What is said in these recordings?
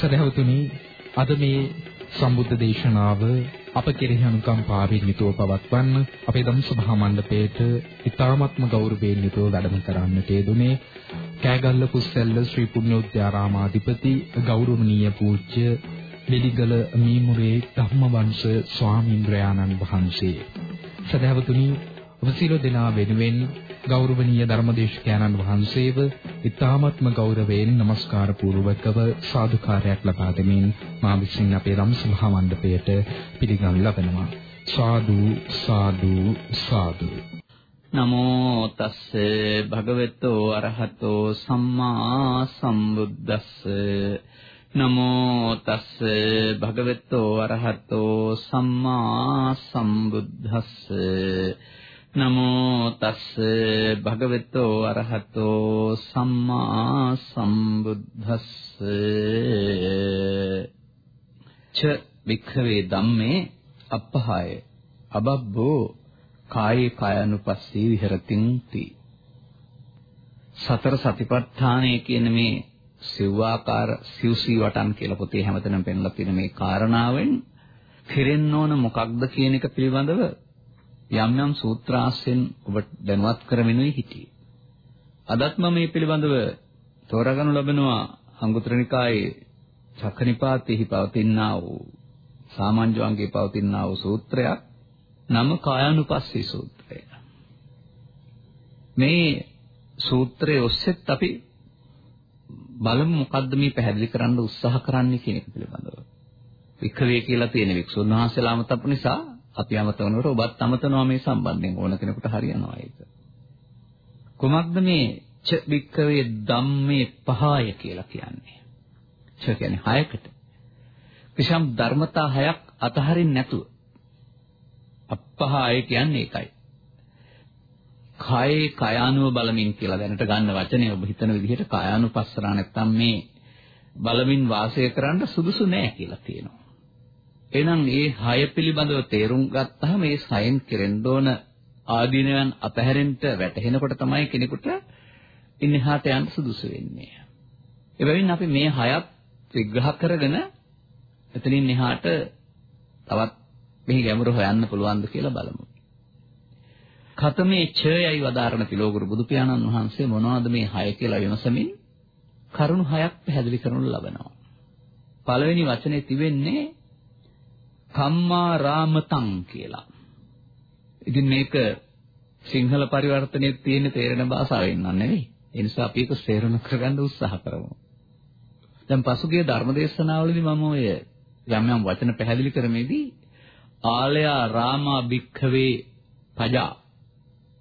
සදහවතුනි අද මේ සම්බුද්ධ දේශනාව අප කෙරෙහි අනුකම්පාවෙන් යුතුව පවත්වන්න අපේ ධම්ම සභා මණ්ඩපයේට ඊ타ත්ම ගෞරවයෙන් යුතුව වැඩම කරන්නට යෙදුනේ කෑගල්ල කුස්සැල්ල ශ්‍රී පුණ්‍යෝද්‍යාරාමාධිපති ගෞරවනීය පූජ්‍ය වෙලිගල මීමුරේ ධම්මවංශ ස්වාමීන්ද්‍රයාණන් වහන්සේ. සදහවතුනි ඔබ සියලු දෙනා වෙනුවෙන් ගෞරවනීය ධර්මදේශකයන්න් වහන්සේව ඉතාමත්ම ගෞරවයෙන් নমස්කාර පූර්වකව සාදුකාරයක් ලබා දෙමින් මා විසින් අපේ රම්සභා මණ්ඩපයට පිළිගනු ලබනවා. සාදු සාදු සාදු. නමෝ තස්ස භගවතෝ අරහතෝ සම්මා සම්බුද්දස්ස. නමෝ තස්ස භගවතෝ අරහතෝ සම්මා සම්බුද්දස්ස. නමෝ තස්ස භගවතෝ අරහතෝ සම්මා සම්බුද්දස්ස. ච වික්ඛවේ ධම්මේ අපහාය. අබබ්බෝ කායේ කායනුපස්සී විහෙරතින් ති. සතර සතිපට්ඨානය කියන මේ සිව්වාකාර සිව්සී වටන් කියලා පොතේ හැමතැනම පෙන්ලා තියෙන මේ කාරණාවෙන් කෙරෙන්න ඕන මොකක්ද කියන එක පිළිබඳව යම් යම් සූත්‍රාස්යෙන් ඔබට දැනුවත් කරමිනුයි හිටියේ. අදත් මම මේ පිළිබඳව තෝරාගනු ලබනවා අංගුත්තර නිකායේ චක්කනිපාතෙහි පවතිනා වූ සාමාන්‍යවංගේ පවතිනා වූ සූත්‍රයක් නම කායानुපස්සී සූත්‍රය. මේ සූත්‍රයේ ඔස්සෙත් අපි බලමු මොකද්ද මේ පැහැදිලි කරන්න උත්සාහ කරන්නේ කියන එක පිළිබඳව. වික්‍රේ කියලා තියෙන වික්ෂුන් වහන්සේලාම තපු නිසා අපි අමතනකොට ඔබත් අමතනවා මේ සම්බන්ධයෙන් ඕන කෙනෙකුට හරියනවා ඒක. කුමක්ද මේ ච වික්කවේ ධම්මේ පහය කියලා කියන්නේ? ච කියන්නේ හයකට. කිසියම් ධර්මතා හයක් අතහරින්න නැතුව. අපහාය කියන්නේ ඒකයි. කායේ කයානුව බලමින් කියලා දැනට ගන්න වචනේ ඔබ හිතන විදිහට කායානුපස්සනා නැත්තම් මේ බලමින් වාසය කරන්න සුදුසු නෑ කියලා තියෙනවා. එහෙනම් මේ හය පිළිබඳව තේරුම් ගත්තාම මේ සයෙන් කෙරෙන්න ඕන ආදීනයන් අපහැරෙන්න වැටහෙනකොට තමයි කෙනෙකුට ඉන්නහාට යන්න සුදුසු වෙන්නේ. එබැවින් අපි මේ හයත් විග්‍රහ කරගෙන එතනින් එහාට තවත් මෙහි ගැඹුර හොයන්න පුළුවන්ද කියලා බලමු. කතමේ ඡයයි වදාරණ පිලෝගුරු බුදු පියාණන් වහන්සේ මොනවද මේ හය කියලා විමසමින් කරුණු හයක් පැහැදිලි කරනු ලබනවා. පළවෙනි වචනේ තිබෙන්නේ කම්මා රාමතං කියලා. ඉතින් මේක සිංහල පරිවර්තනයේ තියෙන තේරෙන භාෂාවෙන් නන් නෙවෙයි. ඒ නිසා අපි ඒක තේරුම් කරගන්න උත්සාහ කරමු. දැන් පසුගිය ධර්මදේශනාවලදී මම ඔය යම් යම් වචන පැහැදිලි කරමේදී ආලයා රාමා භික්ඛවේ පජා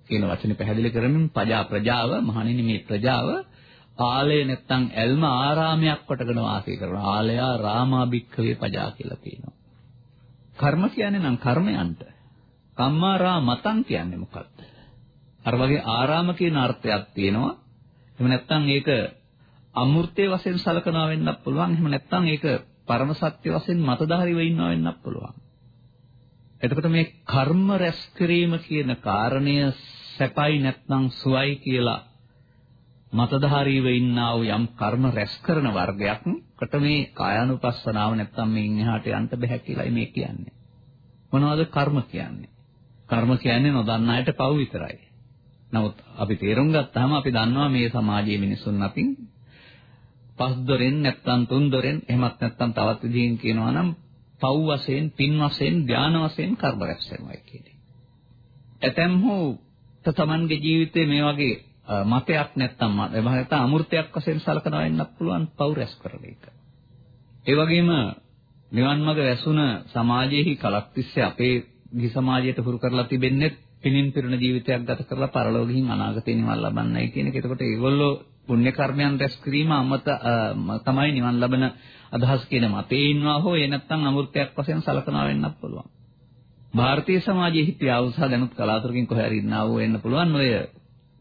කියන වචනේ පැහැදිලි කරමින් පජා ප්‍රජාව මහණෙනි මේ ප්‍රජාව ආලය නැත්තම් ඇල්ම ආරාමයක් කොටගෙන වාසය කරනවා. ආලයා රාමා භික්ඛවේ පජා කියලා කියනවා. කර්ම කියන්නේ නම් කර්මයන්ට. කම්මාරා මතං කියන්නේ මොකක්ද? අර වගේ ආරාම කියන අර්ථයක් තියෙනවා. එහෙම නැත්නම් ඒක අමූර්තයේ වශයෙන් සලකනවා වෙන්නත් පුළුවන්. එහෙම නැත්නම් ඒක පරම සත්‍ය වශයෙන් මතධාරීව ඉන්නවා වෙන්නත් පුළුවන්. එතකොට මේ කර්ම රැස් කිරීම කියන කාරණය සැපයි නැත්නම් සුවයි කියලා මතධාරීව ඉන්නා වූ යම් කර්ම රැස් කරන වර්ගයක්කට මේ කායානුපස්සනාව නැත්තම් මේ ඉන්නහාට යන්න බෑ කියලායි මේ කියන්නේ. මොනවද කර්ම කියන්නේ? කර්ම කියන්නේ නොදන්න අයට පව් විතරයි. නමුත් අපි තේරුම් ගත්තාම අපි දන්නවා මේ සමාජයේ මිනිසුන් අතින් පස් දොරෙන් නැත්තම් තුන් දොරෙන් එහෙමත් නැත්තම් තවත් විදිහකින් කියනවා නම් පව් වශයෙන්, පින් වශයෙන්, ධාන වශයෙන් කර්ම රැස් වෙනවා කියන්නේ. ඇතැම් හෝ තමන්ගේ ජීවිතේ මේ වගේ මතයක් නැත්තම් එහෙම නැත්නම් අමෘතයක් වශයෙන් සලකනවා වෙන්නත් පුළුවන් පව් රැස් කරන එක. ඒ වගේම නිවන් මඟ වැසුණ සමාජයේහි කලක් තිස්සේ අපේ ගිහි සමාජයට හුරු කරලා තිබෙන්නේ පිනින් පිරුණ ජීවිතයක් ගත කරලා පරලෝක ගිහින් අනාගතේ නිවන් ලබන්නයි කියන එක. එතකොට ඒගොල්ලෝ පුණ්‍ය කර්මයන් රැස් කිරීම අමත තමයි නිවන් ලබන අදහස් කියන මතේ ඉන්නවා හෝ ඒ නැත්නම් අමෘතයක් වශයෙන් සලකනවා වෙන්නත් පුළුවන්. ಭಾರತೀಯ සමාජයේ හිටියා වූ සහ දැනුත් කලාතුරකින් කොහේ හරි ඉන්නා වූ වෙන්න පුළුවන් ඔය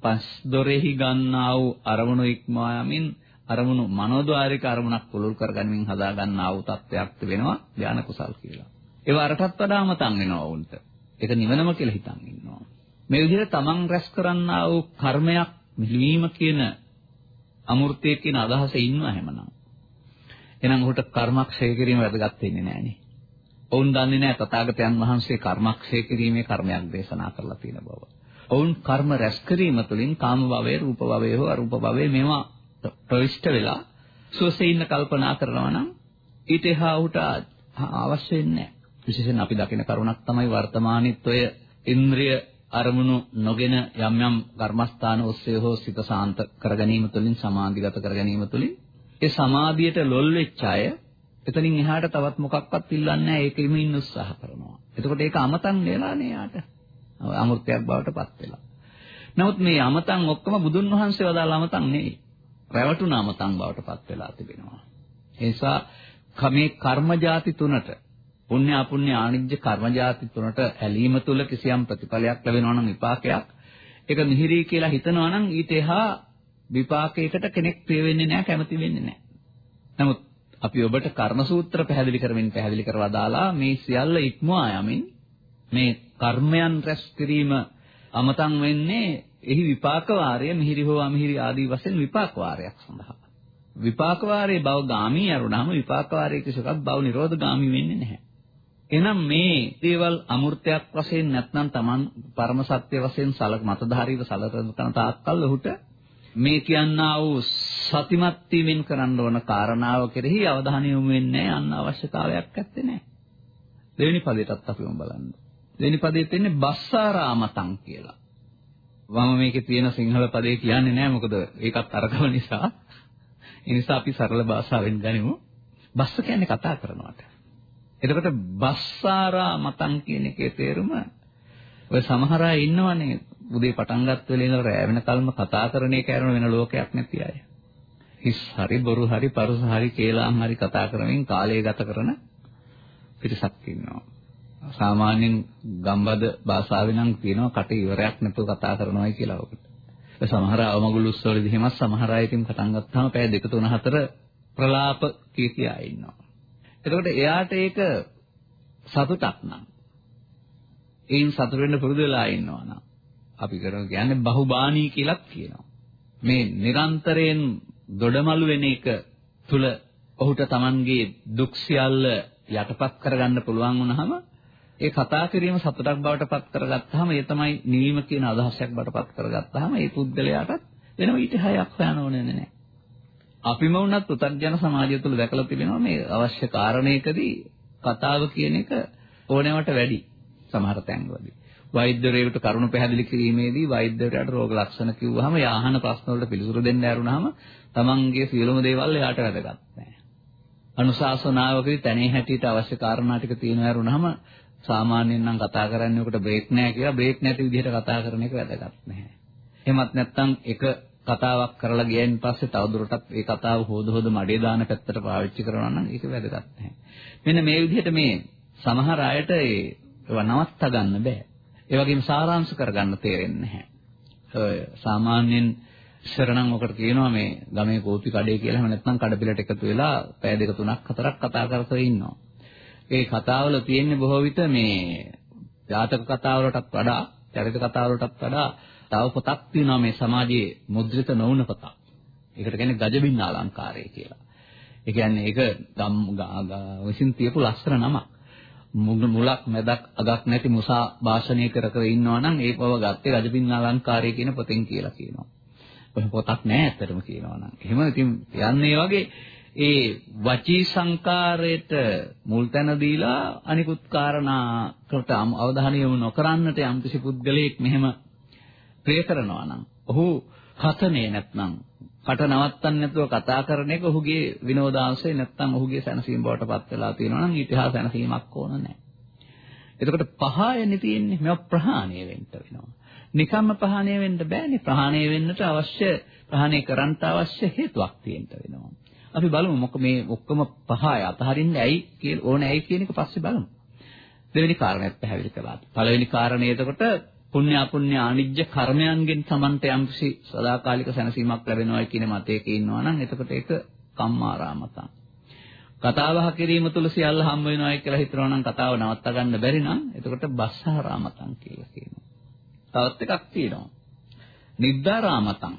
පස් දොරෙහි ගන්නා වූ අරමුණු ඉක්මවා යමින් අරමුණු මනෝද්වාරික අරමුණක් පුළුල් කරගනිමින් හදා ගන්නා වූ තත්වයක් වෙනවා ධාන කුසල් කියලා. ඒව අරටත් වඩා මතන් වෙනවා වුන්ට. ඒක නිවනම කියලා හිතන් ඉන්නවා. මේ විදිහට තමන් රැස් කරන්නා වූ කර්මයක් මිලවීම කියන අමෘතයේ කියන අදහසේ ඉන්නවා හැමනම්. එහෙනම් ඔහුට කර්මක්ෂය කිරීම වැදගත් වෙන්නේ නැහනේ. ඔවුන් දන්නේ නැහැ තථාගතයන් වහන්සේ කර්මක්ෂය කිරීමේ කර්මයක් දේශනා කරලා තියෙන බව. ඔවුන් කර්ම රැස් කිරීම තුළින් කාම භවයේ, රූප භවයේ හෝ අරූප භවයේ මේවා ප්‍රවිෂ්ඨ වෙලා සුවසේ ඉන්න කල්පනා කරනවා නම් ඊට එහා උට අවශ්‍ය වෙන්නේ නැහැ. විශේෂයෙන් අපි දකින කරුණක් තමයි වර්තමානීත් ඔය ඉන්ද්‍රිය අරමුණු නොගෙන යම් යම් කර්මස්ථාන ඔස්සේ හෝ සිත සාන්ත කර ගැනීම තුළින් සමාධිගත කර ගැනීම තුළින් ඒ සමාධියට ලොල් වෙච්ච අය එතනින් එහාට තවත් මොකක්වත් ඉල්ලන්නේ නැහැ ඒකෙම ඉන්න උත්සාහ කරනවා. එතකොට ඒක අමතන් වෙලානේ යාට. අමෘතයක් බවට පත් වෙලා. නමුත් මේ අමතන් ඔක්කොම බුදුන් වහන්සේ වදාළ අමතන් නෙවෙයි. රැවටුණ අමතන් බවට පත් වෙලා තිබෙනවා. ඒ නිසා මේ කර්ම જાති තුනට පුණ්‍ය අපුණ්‍ය ආනිජ්‍ය කර්ම જાති තුනට ඇලීම තුල කිසියම් ප්‍රතිඵලයක් ලැබෙනවා නම් විපාකයක් ඒක මිහිරි කියලා හිතනවා නම් ඊට එහා විපාකයකට කෙනෙක් ප්‍රිය වෙන්නේ නැහැ කැමති වෙන්නේ නැහැ. නමුත් අපි ඔබට කර්ම සූත්‍ර පැහැදිලි කරමින් පැහැදිලි කරලා දාලා මේ සියල්ල ඉක්මවා යමින් මේ කර්මයන් රැස් කිරීම අමතන් වෙන්නේ එහි විපාක වාරය මිහිරි හෝ අමිහිරි ආදී වශයෙන් විපාක වාරයක් සඳහා. විපාක වාරයේ බව ගාමී අරුණාම විපාක වාරයේ කිසිකක් බව නිරෝධ ගාමී වෙන්නේ නැහැ. එහෙනම් මේ දේවල් අමෘතයක් වශයෙන් නැත්නම් Taman පරම සත්‍ය වශයෙන් සලක මතධාරීව සලකන තාක්කල් ඔහුට මේ කියන්නා වූ සතිමත් වීමෙන් කරන්න ඕන කාරණාව කෙරෙහි අවධානය යොමු වෙන්නේ නැහැ අන්න අවශ්‍යතාවයක් නැත්තේ නෑ. දෙවෙනි පදයටත් අපි බලන්න. දෙවෙනි පදයේ තියෙන්නේ බස්සාරාමතං කියලා. වම මේකේ තියෙන සිංහල පදේ කියන්නේ නැහැ මොකද ඒකත් අරගව නිසා. ඒ නිසා අපි සරල භාෂාවෙන් ගනිමු. බස්ස කියන්නේ කතා කරනවට. එතකොට බස්සාරා මතං කියන එකේ තේරුම ඔය සමහර අය ඉන්නවනේ උදේ පටන් ගත්ත වෙලේ ඉඳලා රැ වෙනකල්ම කතා කරන එක කරන වෙන ලෝකයක් නැති අය. හිස් හරි බොරු හරි පරුස හරි කේලාම් හරි කතා කරමින් කාලය ගත කරන පිරිසක් ඉන්නවා. සාමාන්‍යයෙන් ගම්බද භාෂාවෙන් නම් කියනවා කට ඉවරයක් නැතුව කතා කරනවායි කියලා ඔකට. සමහර අවමගුළු උත්සවවලදී එහෙම සමහර අය ඉතින් පටන් ගත්තාම පැය දෙක තුන හතර ප්‍රලාප කිය කියා ඉන්නවා. එතකොට එයාට ඒක සතුටක් නම් ඒන් සතුට වෙන්න පුරුදු වෙලා ඉන්නවා නම් අපි කරන කියන්නේ බහුබාණී කියලාත් කියනවා. මේ නිරන්තරයෙන් දොඩමළු වෙන එක තුල ඔහුට Tamanගේ දුක් සියල්ල යටපත් කරගන්න පුළුවන් වුණාම ඒ කතා කිරීම සතුටක් බවට පත් කරගත්තාම ඒ තමයි නිවීම කියන අදහසක් බවට පත් කරගත්තාම ඒ පුද්ගලයාටත් වෙනම ඊට හයක් හොයන්න ඕනේ නැහැ. අපිම වුණත් පුතග්ජන සමාජය තුළ දැකලා තිබෙනවා මේ අවශ්‍ය කාරණයකදී කතාව කියන එක ඕනෑමට වැඩි සමහර තැන්වලදී. වෛද්‍යවරයෙකුට කරුණ පැහැදිලි කිරීමේදී වෛද්‍යවරයාට රෝග ලක්ෂණ කිව්වහම යාහන ප්‍රශ්න වලට පිළිතුරු දෙන්න ඇරුණාම තමන්ගේ සියලුම දේවල් එයාට වැදගත් නැහැ. අනුශාසනාවකදී තැනේ හැටියට අවශ්‍ය කාරණා ටික තියෙනවා ඇරුණාම සාමාන්‍යයෙන් නම් කතා කරන්නේ උකට බ්‍රේක් නැහැ කියලා බ්‍රේක් නැති විදිහට කතා කරන එක වැදගත් නැහැ. එහෙමත් නැත්නම් එක කතාවක් කරලා ගියයින් පස්සේ තවදුරටත් ඒ කතාව හොද හොද මඩේ දාන පැත්තට පාවිච්චි කරනවා නම් ඒක වැදගත් නැහැ. මෙන්න මේ විදිහට මේ සමහර අයට ඒව නවත්තා ගන්න බෑ. ඒ වගේම සාරාංශ කරගන්න තේරෙන්නේ නැහැ. ඔය සාමාන්‍යයෙන් ඉස්සර නම් ඔකට කියනවා මේ ගමේ කෝපි කඩේ කියලා එහෙම නැත්නම් කඩපිලට එකතු වෙලා පැය දෙක තුනක් හතරක් කතා කර කර ඉන්නවා. ඒ කතාවල තියෙන්නේ බොහෝ විට මේ ජාතක කතාවලටත් වඩා චරිත කතාවලටත් වඩා තව පොතක් තියෙනවා මේ සමාජයේ මුද්‍රිත නොවුන පොතක්. ඒකට කියන්නේ ගජබින්න අලංකාරය කියලා. ඒ කියන්නේ ඒක ගම් විසින් තියපු ලස්සන නමක්. මුලක් මැදක් අගක් නැති මුසා භාෂණය කර කර ඉන්නවා නම් ඒ බව ගත්තේ රජබින්න අලංකාරය කියන පොතෙන් කියලා කියනවා. කොහොම පොතක් නැහැ ඇත්තටම කියනවා නම්. එහෙම ඉතින් යන්නේ වගේ ඒ වචී සංකාරයට මුල් තැන දීලා අනිකුත් කාරණාකට අවධානය යොමු නොකරන්නට යම්කිසි පුද්ගලයෙක් මෙහෙම ප්‍රේ කරනවා නම් ඔහු කතනේ නැත්නම් කට නවත්තන්නේ නැතුව කතා කරන එක ඔහුගේ විනෝදාංශය නැත්නම් ඔහුගේ සැනසීම බවට පත් වෙලා තියෙනවා නම් ඊටහා සැනසීමක් ඕන නැහැ. එතකොට පහයනේ තියෙන්නේ මේවා ප්‍රහාණය වෙන්න වෙනවා. නිකම්ම ප්‍රහාණය වෙන්න බෑනේ. ප්‍රහාණය වෙන්නට අවශ්‍ය ප්‍රහාණය කරන්නට අවශ්‍ය හේතුවක් තියෙන්න වෙනවා. අපි බලමු මොක මේ ඔක්කොම පහය අතහරින්නේ ඇයි කියලා ඕනේ ඇයි කියන එක පස්සේ බලමු. දෙවෙනි කාරණයක් පැහැදිලි කළා. පළවෙනි කාරණේ එතකොට පුණ්‍ය අපුණ්‍ය ආනිජ්‍ය කර්මයන්ගෙන් Tamante යම්කිසි සදාකාලික සැනසීමක් ලැබෙනවා කියන මතයක ඉන්නවා නම් එතකොට ඒක කම්මාරාමතං. කතාවහ කිරීම තුල සියල්ල හම් වෙනවායි කියලා හිතනවා නම් කතාව නවත්ත ගන්න බැරි නම් එතකොට බස්සහරාමතං කියලා කියනවා. තවත් එකක් තියෙනවා. නිද්දාරාමතං.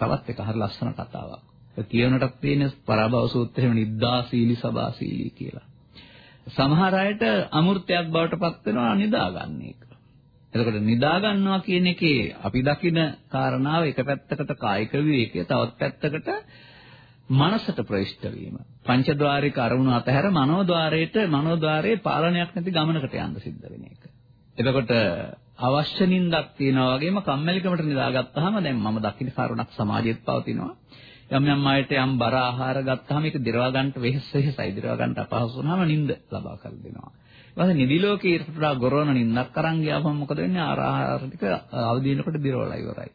තවත් එක හරි ලස්සන කතාවක්. කියවනටත් තියෙන පරාභව සූත්‍රයේම නිද්දාසීලි සබාසීලි කියලා. සමහර අයට අමෘතයක් බවට පත් වෙනවා නිදාගන්න එක. එතකොට නිදා ගන්නවා කියන එකේ අපි දකින කාරණාව එක පැත්තකට කායික විවේකය තවත් පැත්තකට මනසට ප්‍රවිෂ්ඨ වීම. පංචද්වාරික අරමුණු අතහැර මනෝද්වාරයට මනෝද්වාරයේ පාලනයක් නැති ගමනකට යන්න සිද්ධ වෙන එක. එතකොට අවශ්‍ය නින්දක් තියනවා වගේම කම්මැලිකමට නිදාගත්තාම දැන් මම දකින්න කරුණක් සමාජයේත් පවතිනවා. යම් යම් අයට යම් බර ආහාර ගත්තාම ඒක දිරවා ගන්නට වෙහෙස වෙහෙසයි දිරවා ගන්නට අපහසු වුණාම නිින්ද ලබා කර දෙනවා. ඊපස්සේ නිදි ලෝකේ ඉරටලා ගොරවන නිින්දක් අරන් ගියාම මොකද වෙන්නේ ආහාර ටික අවදි වෙනකොට දිරවලා ඉවරයි.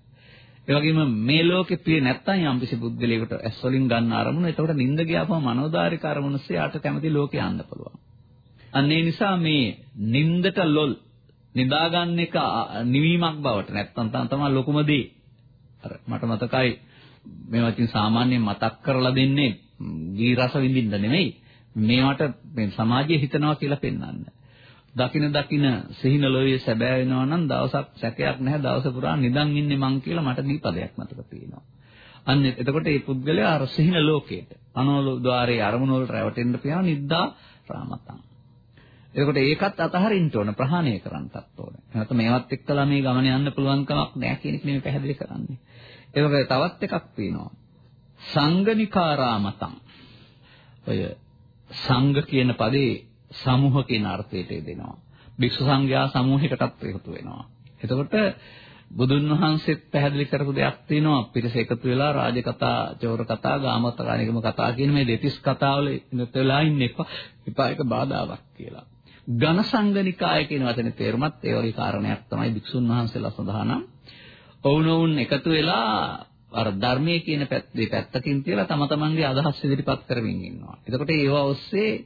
ඒ වගේම මේ ලෝකේ ප්‍රිය නැත්තම් යම්කිසි බුද්ධලයකට ඇස් වලින් ගන්න අරමුණ එතකොට නිින්ද ගියාම මනෝදාරික අරමුණසේ යාට කැමති ලෝකේ යන්න පුළුවන්. අන්න ඒ නිසා මේ නිින්දට ලොල් නිදාගන්න එක නිවීමක් බවට නැත්තම් තමයි ලොකුම දේ. අර මට මතකයි මේවා ඉතින් සාමාන්‍යයෙන් මතක් කරලා දෙන්නේ ගී රස විඳින්න නෙමෙයි. මේවට මේ සමාජයේ හිතනවා කියලා පෙන්වන්න. දකින දකින සිහින ලෝයේ සැබෑ වෙනවා නම් දවසක් සැකයක් නැහැ දවස පුරා නිදන් ඉන්නේ මං කියලා මට දීපදයක් මතක තියෙනවා. අන්න එතකොට මේ පුද්ගලයා අර සිහින ලෝකයට අනෝල ద్వාරයේ අරමුණු වලට රැවටෙන්න පියා නිද්දා රාමතං. එතකොට ඒකත් අතහරින්න ඕන ප්‍රහාණය කරන්නත් ඕන. නැත්නම් මේවත් එක්කලා මේ ගමන යන්න පුළුවන් කමක් නැහැ කියන එක නෙමෙයි පැහැදිලි කරන්නේ. ඒක තවත් එකක් තියෙනවා. සංගනිකාරාමතං. ඔය සංඝ කියන පදේ සමූහ කියන අර්ථයට දෙනවා. භික්ෂු සංඝයා සමූහයකටත් එකතු වෙනවා. එතකොට බුදුන් වහන්සේත් පැහැදිලි කරපු දෙයක් තියෙනවා පිරිස එකතු වෙලා රාජ කතා, චෝර කතා, ගාමතර නිගම කතා කියන මේ දෙතිස් කතාවල ඉන්නත් වෙලා ඉන්න එපා. එපා ඒක බාධාවක් කියලා. ඝන සංගනිකාය කියන වචනේ තේරුමත් ඒ වගේ කාරණයක් තමයි භික්ෂුන් වහන්සේලා සඳහනම්. ඔවුනොවුන් එකතු වෙලා අර ධර්මයේ කියන පැත්තේ පැත්තකින් තියලා තම තමන්ගේ අදහස් ඉදිරිපත් කරමින් ඉන්නවා. එතකොට ඒවා ඔස්සේ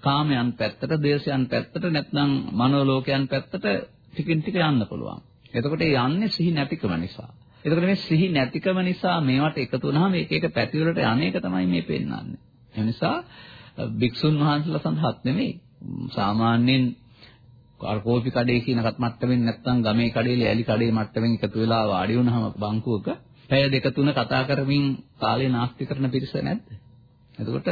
කාමයන් පැත්තට, දේශයන් පැත්තට නැත්නම් මනෝලෝකයන් පැත්තට ටිකින් ටික යන්න පුළුවන්. එතකොට ඒ යන්නේ සිහි නැතිකම නිසා. එතකොට මේ සිහි නැතිකම නිසා මේවට එකතු වුණාම එක එක පැතිවලට අනේක තමයි මේ පෙන්වන්නේ. ඒ නිසා භික්ෂුන් වහන්සේලා සඳහාත් නෙමෙයි සාමාන්‍යයෙන් අර කෝපි කඩේ කියන මට්ටමින් නැත්නම් ගමේ කඩේ ලෑලි කඩේ මට්ටමින් එකතු වෙලා වාඩි වුණාම බංකුවක පැය දෙක තුන කතා කරමින් කාලේ නාස්ති කරන පිරිස නැද්ද? එතකොට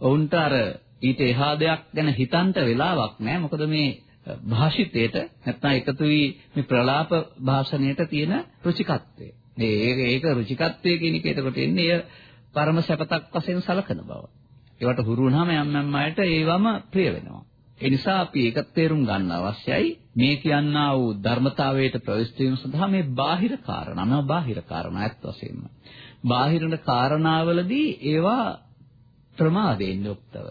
ඔවුන්ට අර ඊට එහා දෙයක් ගැන හිතන්න වෙලාවක් නැහැ. මොකද මේ භාෂිතේට නැත්නම් එකතු වී මේ ප්‍රලාප භාෂණයට තියෙන රුචිකත්වය. මේ ඒක රුචිකත්වය කියන එක එතකොට එන්නේ එය පරම සැපතක් වශයෙන් සලකන බව. ඒවට හුරු වුණාම යම් යම් අයට ඒවම ප්‍රිය වෙනවා. ඒ නිසා අපි ඒක තේරුම් ගන්න අවශ්‍යයි. මේ කියන්නා වූ ධර්මතාවයට ප්‍රවිෂ්ඨ වීම සඳහා මේ බාහිර කාරණා, නම බාහිර කාරණා ඇත්ත වශයෙන්ම. බාහිරන කාරණාවලදී ඒවා ප්‍රමාදයෙන් යුක්තව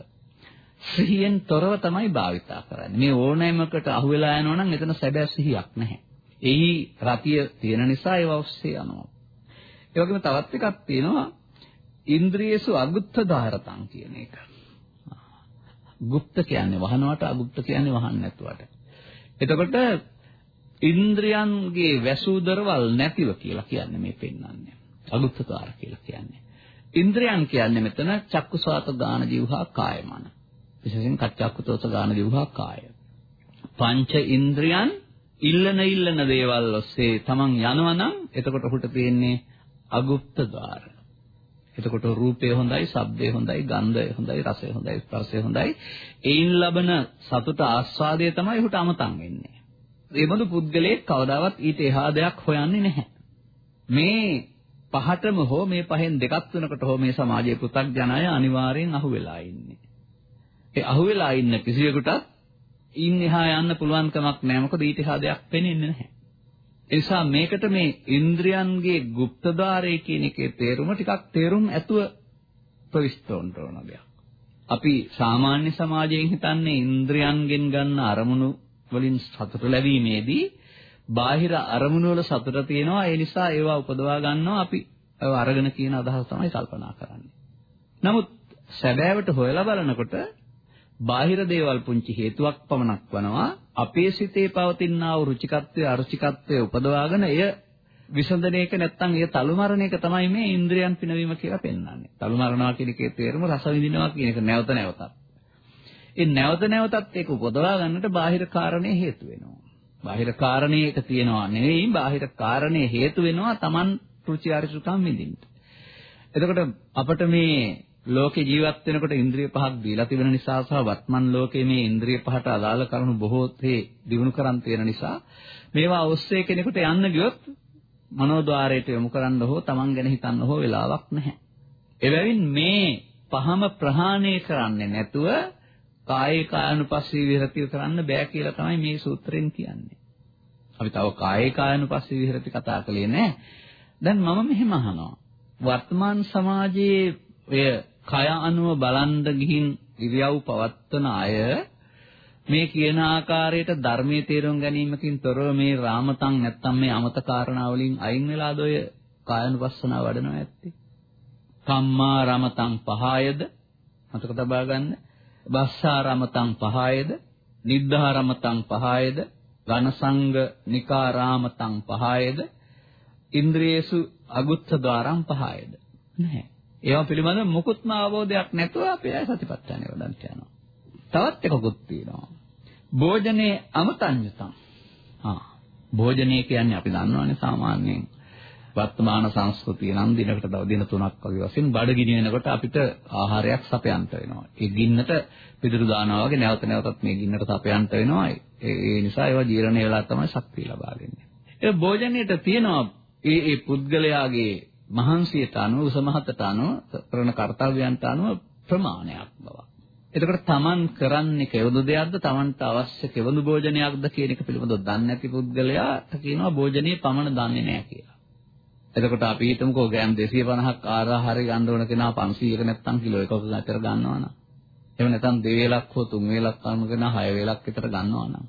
සිහියෙන් තොරව තමයි භාවිතා කරන්නේ. මේ ඕනෑමකට අහු වෙලා යනවා නම් එතන සැබෑ සිහියක් නැහැ. එහි රතිය තියෙන නිසා ඒව ඔස්සේ යනවා. ඒ වගේම තවත් එකක් තියෙනවා ඉන්ද්‍රියසු අගුත්ත ධාරතං කියන එක. ගුප්ත කියන්නේ වහනවට අගුප්ත කියන්නේ වහන්න නැතුවට. එතකොට ඉන්ද්‍රයන්ගේ වැසූදරවල් නැතිව කියලා කියන්නේ මේ පෙන්වන්නේ. අගුප්තකාර කියලා කියන්නේ. ඉන්ද්‍රයන් කියන්නේ මෙතන චක්කුසාත ගාන ජීවහා කායමන. විශේෂයෙන් කච්චක්කුතෝස ගාන ජීවහා කාය. පංච ඉන්ද්‍රයන් ඉල්ලන ඉල්ලන දේවල් ඔස්සේ තමන් යනවනම් එතකොට ඔහුට තියෙන්නේ අගුප්ත ద్వාර. එතකොට රූපය හොඳයි, ශබ්දය හොඳයි, ගන්ධය හොඳයි, රසය හොඳයි, ස්පර්ශය හොඳයි. ඒයින් ලබන සතුට ආස්වාදය තමයි ඔහුට අමතන් වෙන්නේ. ඒ බඳු පුද්ගලයෙක් කවදාවත් ඊට එහා දෙයක් හොයන්නේ නැහැ. මේ පහටම හෝ මේ පහෙන් දෙකක් තුනකට හෝ මේ සමාජයේ පෘථග්ජනය අනිවාර්යෙන් අහු වෙලා ඉන්නේ. ඒ අහු වෙලා ඉන්න කිසියෙකුට ඉන් එහා යන්න පුළුවන් කමක් නැහැ. මොකද ඊට එහා දෙයක් පෙනෙන්නේ නැහැ. එනිසා මේකට මේ ඉන්ද්‍රියන්ගේ গুপ্তදාරය කියන එකේ තේරුම ටිකක් තේරුම් ඇතුව ප්‍රවිෂ්ඨ වන්න ඕන දෙයක්. අපි සාමාන්‍ය සමාජයෙන් හිතන්නේ ඉන්ද්‍රියන්ගෙන් ගන්න අරමුණු වලින් සතුට ලැබීමේදී බාහිර අරමුණු වල සතුට තියෙනවා ඒ නිසා ඒවා උපදවා ගන්නවා අපි අරගෙන කියන අදහස තමයි කල්පනා කරන්නේ. නමුත් සැබෑවට හොයලා බලනකොට බාහිර දේවල් පුංචි හේතුවක් පමණක් වනවා අපේ සිතේ පවතිනා වූ රුචිකත්වය අරුචිකත්වය උපදවාගෙන එය විසඳන එක නැත්නම් එය තලු මරණ එක තමයි මේ ඉන්ද්‍රියන් පිනවීම කියලා පෙන්වන්නේ. තලු මරණවා කියන එකේ තේරුම රස විඳිනවා කියන එක නැවත නැවතත්. ඒ නැවත නැවතත් ඒක උපදවා ගන්නට බාහිර කාරණේ හේතු වෙනවා. බාහිර කාරණේ එක තියනවා නෙවෙයි බාහිර කාරණේ හේතු වෙනවා Taman රුචි අරුචිකම් විඳින්න. එතකොට අපිට මේ ලෝකේ ජීවත් වෙනකොට ඉන්ද්‍රිය පහක් දීලා තිබෙන නිසා සහ වත්මන් ලෝකයේ මේ ඉන්ද්‍රිය පහට අදාළ කරුණු බොහෝ තේ දිනු කරන් තියෙන නිසා මේවා ඔස්සේ කෙනෙකුට යන්න ගියොත් මනෝද්වාරයට යොමු කරන්න හෝ Taman ගැන හිතන්න හෝ වෙලාවක් නැහැ. එබැවින් මේ පහම ප්‍රහාණය කරන්නේ නැතුව කායේ කායනුපස්සී විහෙරති කරන්න බෑ කියලා තමයි මේ සූත්‍රයෙන් කියන්නේ. අපි තව කායේ කායනුපස්සී විහෙරති කතා කළේ නෑ. දැන් මම මෙහෙම අහනවා. වර්තමාන සමාජයේ ඔය කය අනුව බලන්න ගිහින් ඉරියව් පවත්වන අය මේ කියන ආකාරයට ධර්මයේ තේරුම් ගැනීමකින් තොරව මේ රාමතන් නැත්තම් මේ අමත කාරණා වලින් අයින් වෙලාද ඔය කායනුපස්සනාව වඩනවා ඇත්තේ? කම්මා රමතං පහයද මතක තබා ගන්න. බස්සාරමතං පහයද, නිද්ධාරමතං පහයද, ඝනසංග නිකාරාමතං පහයද, ඉන්ද්‍රියේසු අගුත්ත ద్వාරං පහයද. නැහැ. ඒවා පිළිබඳව මුකුත්ම අවබෝධයක් නැතුව අපි ආය සතිපට්ඨානය වඩන්න යනවා. තවත් එකකුත් තියෙනවා. භෝජනේ අමතඤ්ඤතං. ආ භෝජනේ කියන්නේ අපි දන්නවනේ සාමාන්‍යයෙන් වර්තමාන සංස්කෘතිය නම් දිනකට තව දින තුනක් වගේ වශයෙන් බඩගිනි වෙනකොට අපිට ආහාරයක් සපයන්ත වෙනවා. ඒ ගින්නට පිටුරු දානවා වගේ නැවත නැවතත් මේ ගින්නට සපයන්ත වෙනවා. ඒ නිසා ඒවා ජීර්ණය වෙලා තමයි ශක්තිය ලබා දෙන්නේ. ඒ භෝජනයේට තියෙනවා ඒ ඒ පුද්ගලයාගේ මහන්සියට අනුව උසමහතට අනුව කරන කර්තව්‍යයන්ට අනුව ප්‍රමාණයක් බව. එතකොට Taman කරන්නේ කෙවඳු දෙයක්ද Tamanට අවශ්‍ය කෙවඳු භෝජනයක්ද කියන එක පිළිබඳව දන්නේ නැති පුද්ගලයාට කියනවා භෝජනයේ පමණ දන්නේ නැහැ කියලා. එතකොට අපි හිතමුකෝ ග්‍රෑම් 250ක් ආහාරය ගන්න ඕන කෙනා 500ක නැත්තම් කිලෝ එකක අතර ගන්නවා නම්. එහෙම නැත්නම් දෙවේලක් හෝ තුන් වේලක් කන්න කෙනා හය වේලක් විතර ගන්නවා නම්.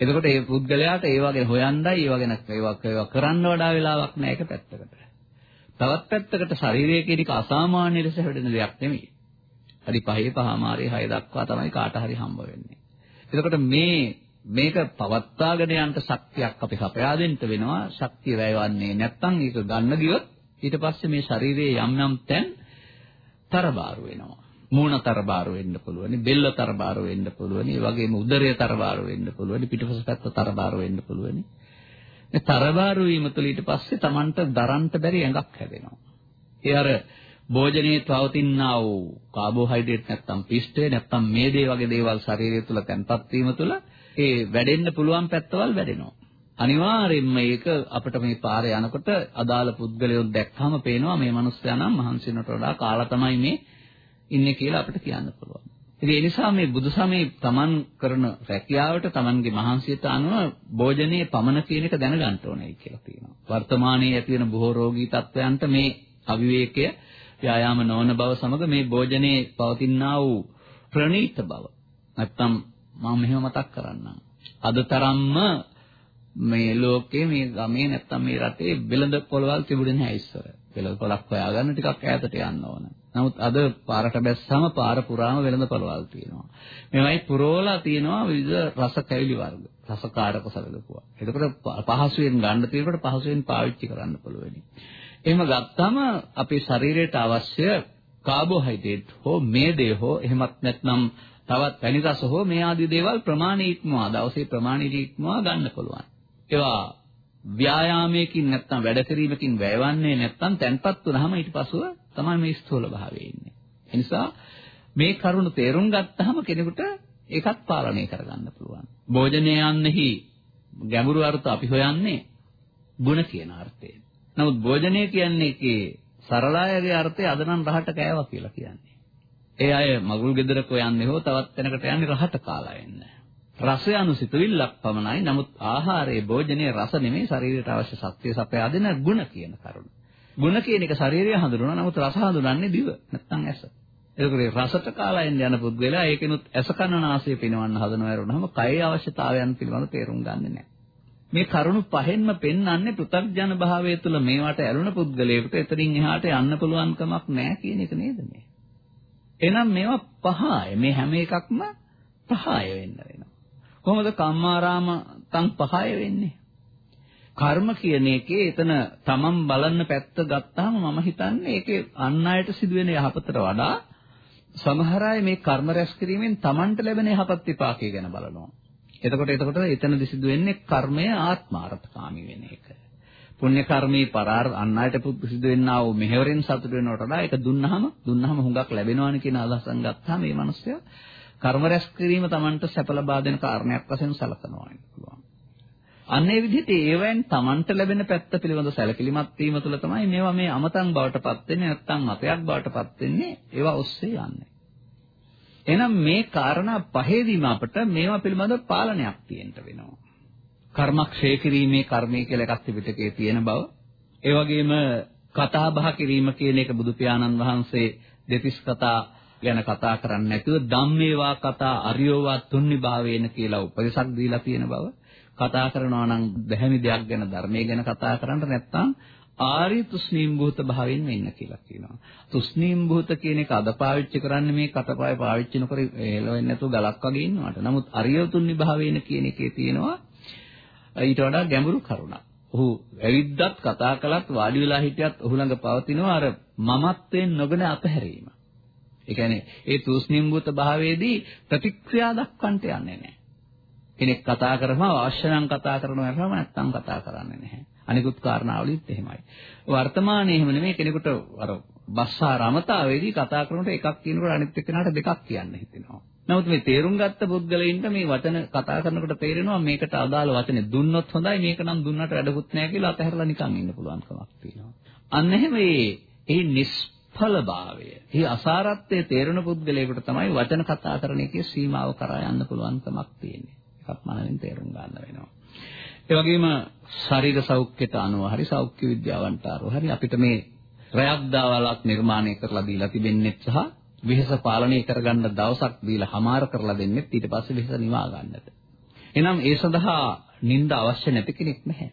එතකොට ඒ පුද්ගලයාට ඒ වගේ හොයන්නයි ඒ වගේ නැත්නම් ඒවක් ඒවා කරන්න වඩා වෙලාවක් නැහැ ඒක පැත්තකට. තවත් පැත්තකට ශරීරය කියන එක අසාමාන්‍ය ලෙස හැදෙන දෙයක් නෙමෙයි. හරි පහේ පහමාරේ හය දක්වා තමයි කාට හරි හම්බ වෙන්නේ. එතකොට මේ මේක පවත්වාගෙන යන්න ශක්තියක් අපි සපයා දෙන්න වෙනවා ශක්තිය වැයවන්නේ නැත්නම් ඒක ගන්න ගියොත් ඊට පස්සේ මේ ශරීරයේ යම් යම් තැන් තරබාරු වෙනවා මූණ තරබාරු වෙන්න පුළුවන් බෙල්ල තරබාරු වෙන්න පුළුවන් ඒ වගේම උදරය තරබාරු වෙන්න පුළුවන් පිටපස පැත්ත තරබාරු වෙන්න පුළුවන් මේ තරබාරු වීම තුළ ඊට පස්සේ Tamanට දරන්න බැරි ඇඟක් හැදෙනවා ඒ අර භෝජනයේ පවතිනා වූ කාබෝහයිඩ්‍රේට් නැත්නම් පිෂ්ඨය නැත්නම් මේදේ වගේ දේවල් ශරීරය තුළ තැන්පත් වීම තුළ ඒ වැඩෙන්න පුළුවන් පැත්තවල් වැඩෙනවා. අනිවාර්යයෙන්ම මේක අපිට මේ පාරේ යනකොට අදාළ පුද්ගලයෝ දැක්කම පේනවා මේ මිනිස්සයා නම් මහන්සියනට වඩා කාලා තමයි මේ ඉන්නේ කියලා අපිට කියන්න පුළුවන්. ඉතින් ඒ නිසා මේ බුදුසමේ තමන් කරන රැකියාවට තමන්ගේ මහන්සියට අනුව භෝජනයේ පමන කියන එක දැනගන්න ඕනේ කියලා තියෙනවා. වර්තමානයේ ඇති වෙන බොහෝ රෝගී තත්වයන්ට මේ අවිවේකය ව්‍යායාම නොවන බව සමග මේ භෝජනයේ පවතිනා වූ ප්‍රණීත බව නැත්තම් මම මෙහෙම මතක් කරන්නම්. අද තරම්ම මේ ලෝකේ මේ ගමේ නැත්තම් මේ රටේ වෙළඳ පොළවල් තිබුණේ නැහැ ඉස්සර. වෙළඳ පොළක් හොයාගන්න ටිකක් ඈතට යන්න ඕන. නමුත් අද පාරට බැස්සම පාර පුරාම වෙළඳ පොළවල් තියෙනවා. මේවයි පුරෝලා තියෙනවා විවිධ රස කැවිලි වර්ග. රසකාරක සැලකුවා. එතකොට පහසුවෙන් ගන්න තියෙනකොට පහසුවෙන් පාවිච්චි කරන්න පුළුවන්. එහෙම ගත්තාම අපේ ශරීරයට අවශ්‍ය කාබෝහයිඩ්‍රේට් හෝ මේදේ හෝ එහෙමත් නැත්නම් තවත් පැණි රස හෝ මේ ආදී දේවල් ප්‍රමාණී ඉක්මවා දවසේ ප්‍රමාණී ඉක්මවා ගන්න පුළුවන්. ඒවා ව්‍යායාමයකින් නැත්නම් වැඩ කිරීමකින් වැයවන්නේ නැත්නම් තැන්පත් වුනහම ඊට පසුව තමයි මේ ස්ථූල භාවයේ ඉන්නේ. ඒ නිසා මේ කරුණ තේරුම් ගත්තාම කෙනෙකුට ඒකත් පාලනය කරගන්න පුළුවන්. භෝජනය යන්නේහි ගැඹුරු අර්ථ අපි හොයන්නේ ಗುಣ කියන අර්ථයෙන්. නමුත් භෝජනය කියන්නේ ඒකේ සරලයගේ අර්ථය අද නම් රහට කෑවා කියලා කියන්නේ. ඒ අය මගුල් ගෙදරක යන්නේ හෝ තවත් තැනකට යන්නේ රහට කාලා එන්න. රසය අනුසිතවිල්ලක් පමණයි. නමුත් ආහාරයේ භෝජනයේ රස නෙමෙයි ශරීරයට අවශ්‍ය ශක්තිය සපයා දෙන ಗುಣ කියන කරුණ. ಗುಣ කියන එක ශරීරය හඳුනනවා. නමුත් රස හඳුනන්නේ දිව නැත්නම් ඇස. ඒකෝරේ රසට කාලා එන්න යන පුද්ගලයා ඒකිනුත් ඇස කන නාසය පිනවන්න හදනවා වරුණාම කයේ අවශ්‍යතාවයන් පිළිබඳ තේරුම් ගන්නේ නැහැ. මේ කරුණු පහෙන්ම පෙන්වන්නේ පෘථග්ජන භාවය තුළ මේවට ඇලුන පුද්ගලයෙකුට එතනින් එහාට යන්න පුළුවන් කමක් නැහැ කියන එක නේද මේ? එහෙනම් මේවා පහය. මේ හැම එකක්ම පහය වෙන්න වෙනවා. කොහොමද කම්මාරාම තන් පහය වෙන්නේ? කර්ම කියන එකේ එතන තමන් බලන්න පැත්ත ගත්තාම මම හිතන්නේ ඒකේ අන් අයට සිදුවෙන යහපතට වඩා සමහර අය මේ කර්ම රැස් කිරීමෙන් තමන්ට ලැබෙන යහපත් විපාකය ගැන බලනවා. එතකොට එතකොට එතනදි සිදුවෙන්නේ කර්මය ආත්මාර්ථකාමී වෙන එක. පුණ්‍ය කර්මී පරාර අන් අයට සිදු වෙන්නා වූ මෙහෙවරෙන් සතුට වෙනවට වඩා ඒක දුන්නාම දුන්නාම හුඟක් ලැබෙනවානේ කියන අදහසෙන් ගත්තාම මේ මිනිස්සයා කර්ම රැස් කිරීම Tamanට සැප ලබා දෙන කාරණයක් වශයෙන් සලකනවා පුළුවන්. අන්නේ විදිහට ඒවෙන් Tamanට ලැබෙන පැත්ත පිළිබඳ සැලකිලිමත් වීම තුළ තමයි මේවා මේ අමතන් බවට පත් වෙන්නේ නැත්නම් මතයක් බවට පත් වෙන්නේ ඒවා ඔස්සේ යන්නේ. එහෙනම් මේ කාරණා පහේදීම අපට මේවා පිළිබඳ පාලනයක් තියෙන්න වෙනවා. කර්මක්ෂය කිරීමේ කර්මය කියලා එකක් ත්‍රිපිටකයේ තියෙන බව. ඒ වගේම කතා බහ කිරීම කියන එක බුදු පියාණන් වහන්සේ දෙතිස් කතා ගැන කතා කරන්නේ නැතුව ධම්මේවා කතා අරියෝවා තුන්නිභාවේන කියලා උපදේශක් දීලා තියෙන බව. කතා කරනවා නම් දැහැමි දෙයක් ගැන ධර්මයේ ගැන කතා කරන්න නැත්නම් ආර්ය තුස්නීම් භූත භාවයෙන් වෙන්න කියලා කියනවා. තුස්නීම් භූත කියන එක අද පාවිච්චි කරන්නේ මේ කටපාය පාවිච්චි නොකර එළවෙන්නේ නැතුව ගලක් වගේ ඉන්නවට. නමුත් අරිය තුන්නිභාවේන කියන එකේ තියෙනවා ඊට වඩා ගැඹුරු කරුණක්. ඔහු ඇවිද්දත් කතා කළත් වාඩි වෙලා හිටියත් ඔහු ළඟ පවතිනවා අර මමත්වයෙන් නොගෙන අතහැරීම. ඒ කියන්නේ ඒ තුස්නිම්බුත භාවයේදී ප්‍රතික්‍රියා දක්වන්නට යන්නේ නැහැ. කෙනෙක් කතා කරපම අවශ්‍ය නම් කතා කරනවා නේද නැත්නම් කතා කරන්නේ නැහැ. අනිකුත් කාරණාවලිත් එහෙමයි. වර්තමානයේ එහෙම නෙමෙයි කෙනෙකුට අර බස්සා රමතාවේදී කතා කරනකොට එකක් කියනකොට අනිත් එක්කෙනාට දෙකක් කියන්න හිතෙනවා. නමුත් මේ තේරුම් ගත්ත පුද්ගලයින්ට මේ වචන කතා කරනකොට තේරෙනවා මේකට අදාළ වචනේ දුන්නොත් හොඳයි මේක නම් දුන්නට වැඩකුත් නැහැ කියලා අතහැරලා නිකන් ඉන්න පුළුවන් කමක් තියෙනවා. අන්න එහෙම මේ ඒ නිෂ්ඵලභාවය, ඒ අසාරත්වයේ තේරෙන පුද්ගලයෙකුට තමයි වචන කතා කරන එකේ සීමාව කරා යන්න පුළුවන් කමක් තියෙන්නේ. එකක් මනමින් තේරුම් ගන්න වෙනවා. ඒ වගේම ශරීර සෞඛ්‍යයට අනුව හරි සෞඛ්‍ය විද්‍යාවන්ට අනුව හරි අපිට මේ රැයක් දවලක් නිර්මාණය කරලා දීලා තිබෙන්නේ සහ විහෙස පාලනය කරගන්න දවසක් දීලා හමාර කරලා දෙන්නේ ඊට පස්සේ විහෙස නිවා ගන්නට. එහෙනම් ඒ සඳහා නිින්ද අවශ්‍ය නැති කෙනෙක් නැහැ.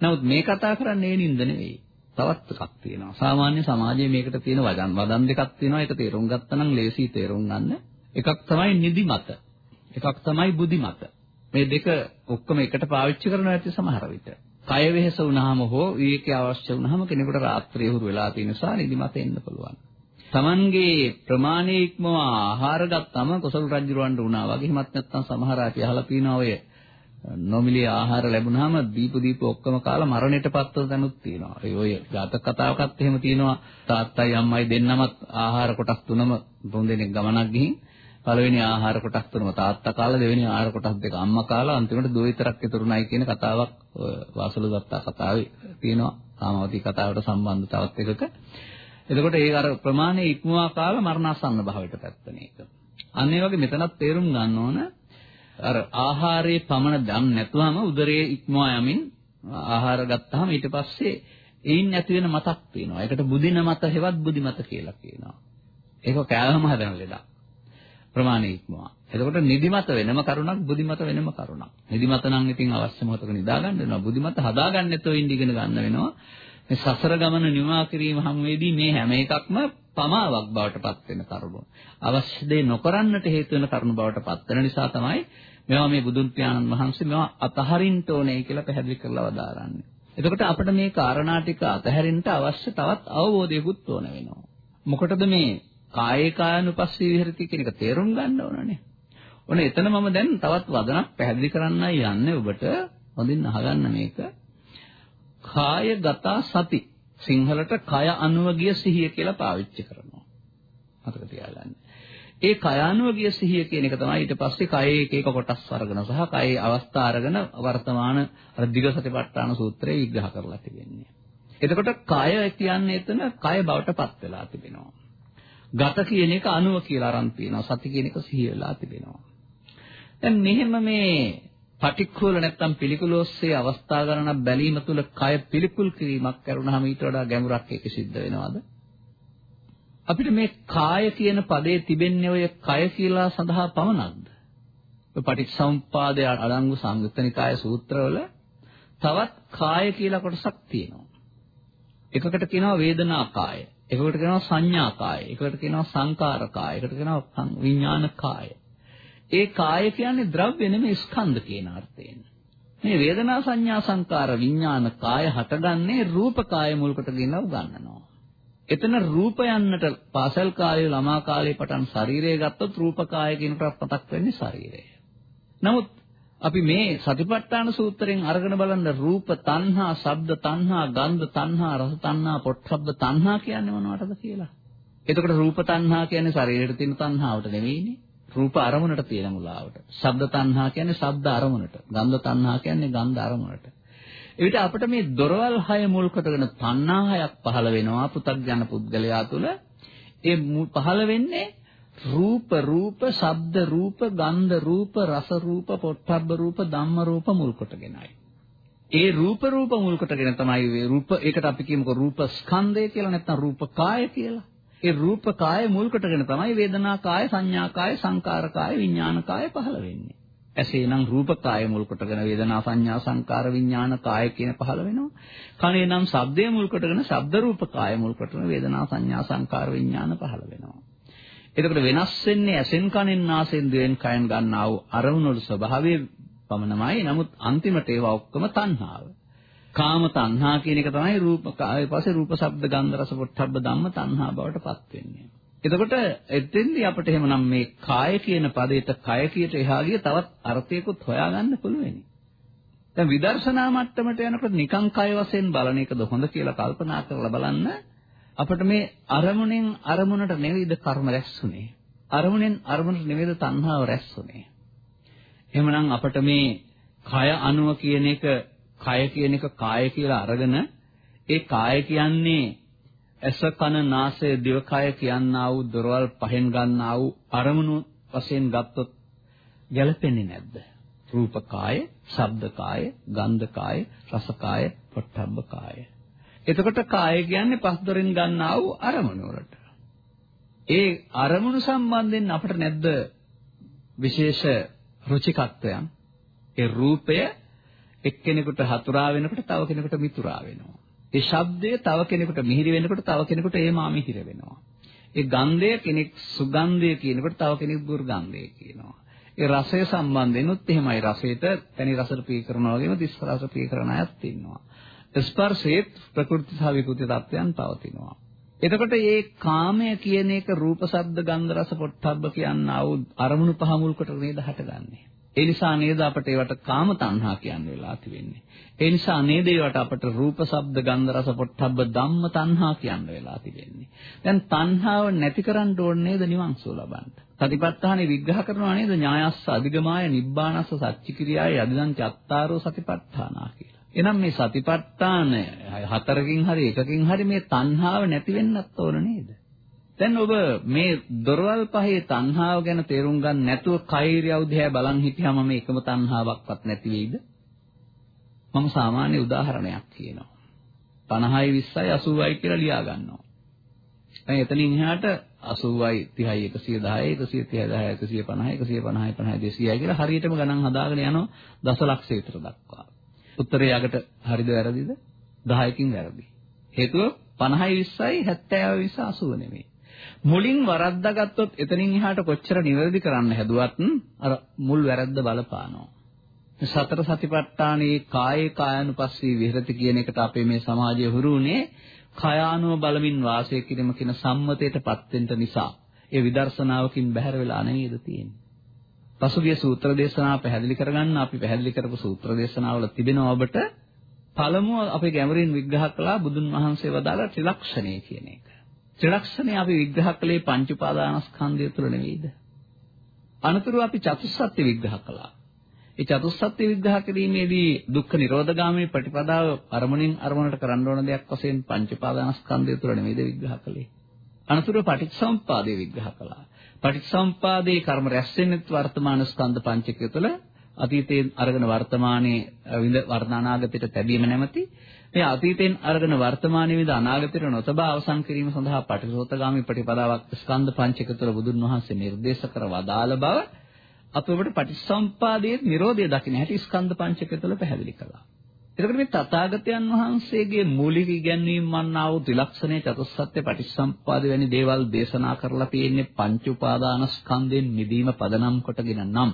නමුත් මේ කතා කරන්නේ නිින්ද නෙවෙයි. තවත් එකක් තියෙනවා. සාමාන්‍ය සමාජයේ මේකට තියෙන වදන් වදන් දෙකක් තියෙනවා. ඒක තේරුම් ගත්තනම් ලේසියි තේරුම් ගන්න. එකක් තමයි නිදිමත. එකක් තමයි බුදිමත. මේ දෙක ඔක්කොම එකට පාවිච්චි කරනවා ඇති සමහර විට. කය වෙහෙස වුණාම හෝ විවේකී අවශ්‍ය වුණාම කෙනෙකුට රාත්‍රියේ හුරු වෙලා තියෙන නිසා නිදිමත එන්න පුළුවන්. Tamanගේ ප්‍රමාණයේ ඉක්මව ආහාර ගත්තම කොසල් රජුරවන්ට වුණා වගේ හිමත් නැත්තම් සමහර අය කියලා තියෙනවා ඔය නොමිලේ ආහාර ලැබුණාම දීප දීප ඔක්කොම කාලා මරණයටපත් වෙන තැනුත් තියෙනවා. ඒ ඔය ජාතක කතාවකත් එහෙම තියෙනවා. තාත්තයි අම්මයි දෙන්නමත් ආහාර කොටස් තුනම තුන් දෙනෙක් ගමනක් ගිහින් පළවෙනි ආහාර කොටස් තුනම තාත්තා කාලා දෙවෙනි ආහාර කොටස් දෙක අම්මා කාලා අන්තිමට දුව විතරක් ඉතුරුනායි කියන කතාවක් වාසල දත්තා කතාවේ තියෙනවා. කාමවතී කතාවට සම්බන්ධ තවත් එකක. එතකොට ඒ අර ප්‍රමාණයේ ඉක්මවා කාලා මරණාසන්න භාවයට පැත්තන එක. අන්න ඒ වගේ මෙතනත් තේරුම් ගන්න ඕන අර ආහාරයේ පමණ දම් නැතුවම උදරයේ ඉක්මවා යමින් ආහාර ගත්තාම ඊට පස්සේ ඒයින් ඇති වෙන මතක් තියෙනවා. ඒකට බුදින මත හෙවත් බුදිමත කියලා කියනවා. ඒක කෑවම හදන ලෙඩක්. ප්‍රමාණයේ ඉක්මවා. එතකොට නිදිමත වෙනම කරුණක් බුදිමත වෙනම කරුණක්. නිදිමත නම් ඉතින් අවශ්‍ය මොහොතක නිදා ගන්න වෙනවා. බුදිමත හදාගන්න නැතෝ ඉඳගෙන ගන්න වෙනවා. මේ සසර ගමන නිමා කිරීම හැමෙදී මේ හැම එකක්ම පමාවක් බවට පත් වෙන කරුණු. අවශ්‍ය දේ නොකරන්නට හේතු වෙන කරුණු බවට පත් වෙන නිසා තමයි මේවා මේ බුදුන් පියාණන් වහන්සේ මේවා අතහරින්න ඕනේ කියලා පැහැදිලි කරලා වදාරන්නේ. එතකොට අපිට මේ කාරණා ටික අතහැරින්න අවශ්‍ය තවත් අවබෝධයකුත් ඕන වෙනවා. මොකටද මේ කායේ කායනුපස්සී විහෙරති කියන එක තේරුම් ගන්න ඕනනේ. ඔන්න එතන මම දැන් තවත් වදනක් පැහැදිලි කරන්නයි යන්නේ ඔබට. හොඳින් අහගන්න මේක. කායගත සති සිංහලට කය අනුව ගිය සිහිය කියලා පාවිච්චි කරනවා. මතක තියාගන්න. ඒ කය අනුව ගිය සිහිය කියන එක තමයි ඊට පස්සේ කයේ එක එක කොටස් අරගෙන සහ කයේ අවස්ථා අරගෙන වර්තමාන අර දිග සතිපට්ඨාන සූත්‍රයේ විග්‍රහ කරලා තිබෙන්නේ. එතකොට කය කියන්නේ එතන කය බවට පත් වෙලා තිබෙනවා. ගත කියන එක අනුව කියලා අරන් තියෙනවා. සති කියන එක සිහිය වෙලා තිබෙනවා. දැන් මෙහෙම මේ පටික්කුල නැත්තම් පිළිකුල ඔස්සේ අවස්ථා ගණනක් බැලීම තුළ කය පිළිකුල් කිරීමක් කරුණාම ඊට වඩා ගැඹුරක් ඒක සිද්ධ වෙනවද? අපිට මේ කාය කියන පදේ තිබෙන්නේ ඔය කය කියලා සඳහා පමණක්ද? ඔය පටිච්චසමුප්පාදයේ අඩංගු සංයුත්තනිකාය සූත්‍රවල තවත් කාය කියලා කොටසක් තියෙනවා. එකකට කියනවා වේදනා කාය, එකකට කියනවා සංඥා කාය, එකකට කියනවා සංකාර කාය, එකකට කියනවා විඥාන කාය. ඒ කාය කියන්නේ ද්‍රව්‍ය නෙමෙයි ස්කන්ධ කියන අර්ථයෙන්. මේ වේදනා සංඥා සංකාර විඥාන කාය හටගන්නේ රූප කාය මුල් කොටගෙන උගන්වනවා. එතන රූපයන්නට පාසල් කාලේ ළමා කාලේ පටන් ශරීරය ගත්තොත් රූප කාය කියන මතක් වෙන්නේ ශරීරය. නමුත් අපි මේ සතිපට්ඨාන සූත්‍රයෙන් අරගෙන බලන්න රූප තණ්හා, ශබ්ද තණ්හා, ගන්ධ තණ්හා, රස තණ්හා, පොට්ටබ්බ තණ්හා කියන්නේ මොනවටද කියලා. එතකොට රූප තණ්හා කියන්නේ ශරීරයට තියෙන තණ්හාවට නෙවෙයිනේ. රූප අරමුණට තියෙන මුලාවට. ශබ්ද තණ්හා කියන්නේ ශබ්ද අරමුණට. ගන්ධ තණ්හා කියන්නේ ගන්ධ අරමුණට. එවිට අපිට මේ දොරවල් හය මුල් කොටගෙන තණ්හා හයක් පහළ වෙනවා පු탁ජන පුද්ගලයා තුළ. ඒ පහළ වෙන්නේ රූප රූප ශබ්ද රූප ගන්ධ රූප රස රූප පොට්ටබ්බ රූප ධම්ම රූප මුල් කොටගෙනයි. ඒ රූප රූප මුල් කොටගෙන තමයි මේ රූප ඒකට අපි කියමුකෝ රූප ස්කන්ධය කියලා නැත්නම් රූප කාය කියලා. ඒ රූප කාය මුල් කොටගෙන තමයි වේදනා කාය සංඥා කාය සංකාර කාය විඥාන කාය පහළ වෙන්නේ. ඇසේනම් රූප කාය මුල් කොටගෙන වේදනා සංඥා සංකාර විඥාන කාය කියන පහළ වෙනවා. කනේ නම් ශබ්දයේ මුල් කොටගෙන ශබ්ද රූප කාය මුල් කොටගෙන වේදනා සංඥා සංකාර විඥාන පහළ වෙනවා. එතකොට වෙනස් වෙන්නේ ඇසෙන් කනෙන් නාසෙන් දිවෙන් කයෙන් ගන්නා වූ අරමුණු වල ස්වභාවය පමණමයි. නමුත් අන්තිමට ඒවා ඔක්කොම තණ්හාව. කාම තණ්හා කියන එක තමයි රූප ඊට පස්සේ රූප ශබ්ද ගන්ධ රස පොට්ටබ්බ ධම්ම තණ්හා බවට පත් වෙන්නේ. එතකොට එතෙන්දී අපිට එහෙමනම් මේ කාය කියන පදයට කය කීට එහා ගිය තවත් අර්ථයකුත් හොයාගන්න පුළුවෙනි. දැන් විදර්ශනා මට්ටමට යනකොට නිකං කය වශයෙන් බලන එකද හොඳ කියලා කල්පනා කරලා බලන්න අපිට මේ අරමුණෙන් අරමුණට නෙවෙයිද කර්ම රැස්ුනේ. අරමුණෙන් අරමුණට නෙවෙයිද තණ්හාව රැස්ුනේ. එහෙමනම් අපිට මේ කය අනුව කියන එක කය කියන එක කාය කියලා අරගෙන ඒ කාය කියන්නේ ඇස කන නාසය දිවකය කියනා වූ දොරවල් පහෙන් ගන්නා වූ අරමුණු වශයෙන් ගත්තොත් ගැලපෙන්නේ නැද්ද? රූප කාය, ශබ්ද කාය, ගන්ධ කාය, රස කාය, පොට්ටබ්බ කාය. එතකොට කාය කියන්නේ පස් දොරින් ගන්නා වූ අරමුණු වලට. ඒ අරමුණු සම්බන්ධයෙන් අපිට නැද්ද විශේෂ රුචිකත්වයන්? ඒ රූපය එක්කෙනෙකුට හතුරා වෙනකොට තව කෙනෙකුට මිතුරා වෙනවා. ඒ ශබ්දය තව කෙනෙකුට මිහිරි වෙනකොට තව කෙනෙකුට ඒමා මිහිර වෙනවා. ඒ ගන්ධය කෙනෙක් සුගන්ධය කියනකොට තව කෙනෙක් දුර්ගන්ධය කියනවා. ඒ රසය සම්බන්ධෙනුත් එහෙමයි රසයට තනි රසට ප්‍රිය කරනවා වගේම දිස් රස ප්‍රිය කරන අයත් ඉන්නවා. ස්පර්ශයේත් ප්‍රකෘති සහ විකෘති තත්ත්වයන් පවතිනවා. එතකොට මේ කාමය කියන එක රූප ශබ්ද ගන්ධ රස පොට්ටබ්බ කියනා වූ අරමුණු පහ මුල් කොට නේද හටගන්නේ. ඒ නිසා නේද අපට ඒවට කාම තණ්හා කියන්න වෙලා තිබෙන්නේ. ඒ නිසා නේද ඒවට අපට රූප, ශබ්ද, ගන්ධ, රස, පොට්ටබ්බ ධම්ම තණ්හා කියන්න වෙලා තිබෙන්නේ. දැන් තණ්හාව නැති කරන්න ඕනේ නේද නිවන් සුව ලබන්න. සතිපට්ඨානෙ විග්‍රහ කරනවා නේද ඥායස්ස අධිගමාය නිබ්බානස්ස සච්චිකිරියාය අදිදන් චත්තාරෝ සතිපට්ඨානා කියලා. එහෙනම් මේ සතිපට්ඨාන හතරකින් හරි එකකින් හරි මේ තණ්හාව නැති වෙන්නත් ඕන නේද? දැන් ඔබ මේ දොරවල් පහේ තණ්හාව ගැන තේරුම් ගන්න නැතුව කෛරියව දිහා බලන් හිටියාම මේ එකම තණ්හාවක්වත් නැති වෙයිද? මම සාමාන්‍ය උදාහරණයක් කියනවා. 50යි 20යි 80යි කියලා ලියා ගන්නවා. දැන් එතනින් එහාට 80යි 30යි 110යි 130යි 150යි 150යි 50යි 200යි කියලා හරියටම ගණන් හදාගෙන යනවා දසලක්ෂ විතර දක්වා. උත්තරේ යකට හරිද වැරදිද? 10කින් වැරදි. හේතුව 50යි 20යි 70යි 20 80 නෙමෙයි. මුලින් වරද්දාගත්තොත් එතනින් එහාට කොච්චර නිවැරදි කරන්න හැදුවත් අර මුල් වැරද්ද බලපානවා. සතර සතිපට්ඨානයේ කායේ කායानुපස්සී විහෙරති කියන එකට අපේ මේ සමාජය හුරුුනේ කායානුව බලමින් වාසය කිරීම කියන සම්මතයටපත් වෙන්න නිසා ඒ විදර්ශනාවකින් බැහැර වෙලා නේද තියෙන්නේ. පසුගිය සූත්‍ර දේශනාව පැහැදිලි කරගන්න අපි පැහැදිලි කරපු සූත්‍ර දේශනාවල තිබෙනවා ඔබට පළමුව අපි ගැඹුරින් විග්‍රහ කළා බුදුන් වහන්සේ වදාළ ත්‍රිලක්ෂණය කියන එක. ත්‍රිලක්ෂණය අපි විග්‍රහ කළේ පංච උපාදානස්කන්ධය තුළ නෙවෙයිද? අනතුරු අපි චතුස්සත්‍ය විග්‍රහ කළා. ඒ චතුස්සත්‍ය විග්‍රහ කිරීමේදී දුක්ඛ නිරෝධගාමී ප්‍රතිපදාව අරමුණින් අරමුණට කරන්න ඕන දෙයක් වශයෙන් පංච උපාදානස්කන්ධය තුළ නෙවෙයිද විග්‍රහ කළේ? අනතුරු පටිච්චසමුප්පාදේ විග්‍රහ කළා. පටිච්චසමුප්පාදේ කර්ම රැස් වෙන්නේ වර්තමාන ස්කන්ධ පංචකය තුළ අතීතයෙන් අරගෙන වර්තමානයේ විඳ වර්ණානාගතයට තැබීම නැමැති මේ අතීතයෙන් අරගෙන වර්තමානයේ විඳ අනාගතයට නොතබා අවසන් කිරීම සඳහා පටිසෝතගාමී ප්‍රතිපදාවක් ස්කන්ධ පංචක තුළ බුදුන් වහන්සේ නිර්දේශ කර වදාළ බව අප ඔබට පටිච්චසම්පාදයේ Nirodha දකින්න හැටි ස්කන්ධ පංචක තුළ පැහැදිලි කළා. එතකොට මේ තථාගතයන් වහන්සේගේ මූලික ඉගැන්වීම් වන්නා වූ ත්‍රිලක්ෂණේ චතුස්සත්‍ය පටිච්චසම්පාද වැනි දේවල් දේශනා කරලා තියෙන්නේ පංච උපාදානස්කන්ධයෙන් මිදීම පදනම් කොටගෙන නම්.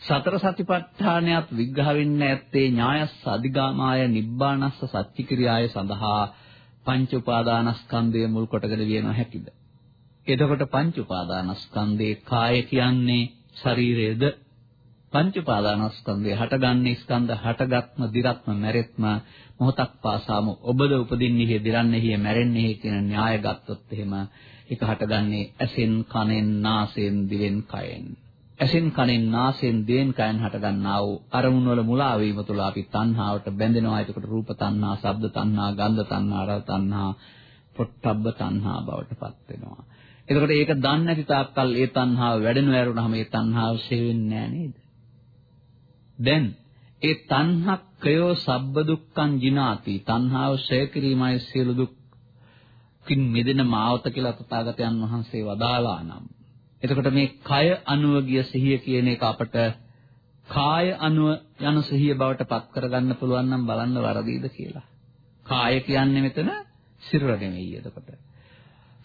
සතර සතිපට්ඨානයත් විග්‍රහ වෙන්නේ ඇත්තේ ඥායස්ස අධිගාමාය නිබ්බානස්ස සත්‍චික්‍රියාය සඳහා පංච උපාදානස්කන්ධය මුල් කොටගෙන වියන හැකිද එතකොට පංච උපාදානස්කන්ධේ කාය කියන්නේ ශරීරයේද? පංච පාදානස්කන්ධය හටගන්නේ ස්කන්ධ හටගත්ම දිරත්ම මැරෙත්ම මොහොතක් පාසාම ඔබද උපදින්නේ දිරන්නේ මැරෙන්නේ කියන න්‍යාය ගත්තොත් එහෙම ඒක හටගන්නේ ඇසෙන් කනෙන් නාසයෙන් දිවෙන් කයෙන් ඇසෙන් කනෙන් නාසයෙන් දිවෙන් කයෙන් හටගන්නා වූ අරමුණු වල මුලා වීම තුළ අපි තණ්හාවට බැඳෙනවා එතකොට රූප තණ්හා, ශබ්ද තණ්හා, ගන්ධ තණ්හා, රස තණ්හා, පොට්ටබ්බ තණ්හා බවට පත් වෙනවා. එතකොට ඒක දන්නේ නැති තාක්කල් ඒ තණ්හාව වැඩෙනව ඇරුණාම ඒ තණ්හාව ෂේ වෙන්නේ නැහැ නේද? දැන් ඒ තණ්හක්කයෝ සබ්බ දුක්ඛං ජිනාති තණ්හාව ෂය කිරීමයි සියලු දුක්කින් මිදෙන මාවත කියලා තථාගතයන් වහන්සේ වදාලා නම් එතකොට මේ කය අනුව ගිය සිහිය කියන එක අපට කාය අනුව යන සිහිය බවට පත් කරගන්න පුළුවන් නම් බලන්න වරදීද කියලා. කාය කියන්නේ මෙතන සිරුර නෙමෙයි එතකොට.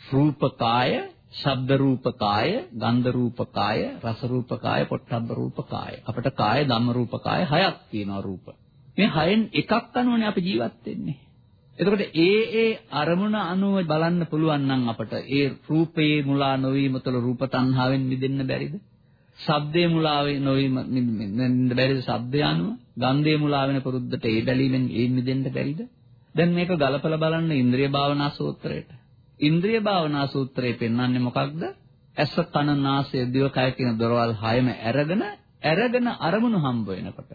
රූපකාය, ශබ්ද රූපකාය, ගන්ධ රූපකාය, රස රූපකාය, පොට්ටබ්බ රූපකාය. අපිට කාය, ධම්ම රූපකාය හයක් තියෙනවා රූප. මේ හයෙන් එකක් අනුවනේ අපි ජීවත් වෙන්නේ. එතකොට ඒ ඒ අරමුණ අනුව බලන්න පුළුවන් නම් අපට ඒ රූපේ මුලා නොවීම තුළ රූප තණ්හාවෙන් මිදෙන්න බැරිද? ශබ්දේ මුලා නොවීම මිදෙන්න බැරිද? ශබ්දය අනුව ගන්ධේ මුලා වෙන පුරුද්දට ඒ බැලීමෙන් ඒ මිදෙන්න බැරිද? දැන් මේක ගලපලා බලන්න ඉන්ද්‍රිය භාවනා සූත්‍රයට. ඉන්ද්‍රිය භාවනා සූත්‍රයේ පෙන්වන්නේ මොකක්ද? ඇස කන නාසය දිව කය කියන දොරවල් හයම අරගෙන අරගෙන අරමුණු හම්බ වෙනකොට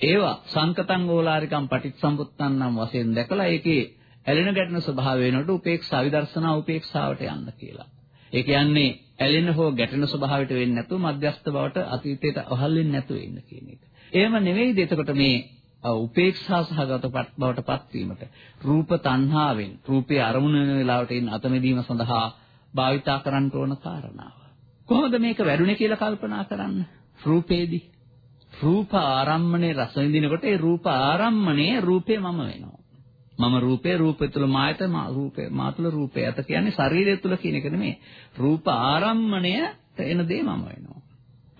ඒවා සංකතං ඕලාරිකම් පටිච්චසමුප්පන්නන් නම් වශයෙන් දැකලා ඒකේ ඇලෙන ගැටෙන ස්වභාවය වෙනකොට උපේක්ෂා විදර්ශනා උපේක්ෂාවට යන්න කියලා. ඒ කියන්නේ ඇලෙන හෝ ගැටෙන ස්වභාවයට වෙන්නේ නැතුව මධ්‍යස්ථ බවට අතීතයට අහල් වෙන්නේ නැතුව ඉන්න කියන එක. එහෙම නෙවෙයිද එතකොට මේ උපේක්ෂා සහගත බවට පත්වීමට රූප තණ්හාවෙන් රූපේ අරමුණ වෙන වෙලාවට ඉන්න අතමෙදීම සඳහා භාවිතා කරන්න ඕන කාරණාව. කොහොමද මේක වැඩුණේ කියලා කල්පනා කරන්න. රූපේදී රූප ආරම්මණය රස විඳිනකොට ඒ රූප ආරම්මණය රූපේ මම වෙනවා. මම රූපේ රූපය තුල මායත මා රූපේ මා තුල රූපය ඇත කියන්නේ ශරීරය තුල කියන එක නෙමෙයි. රූප ආරම්මණය එන දේ මම වෙනවා.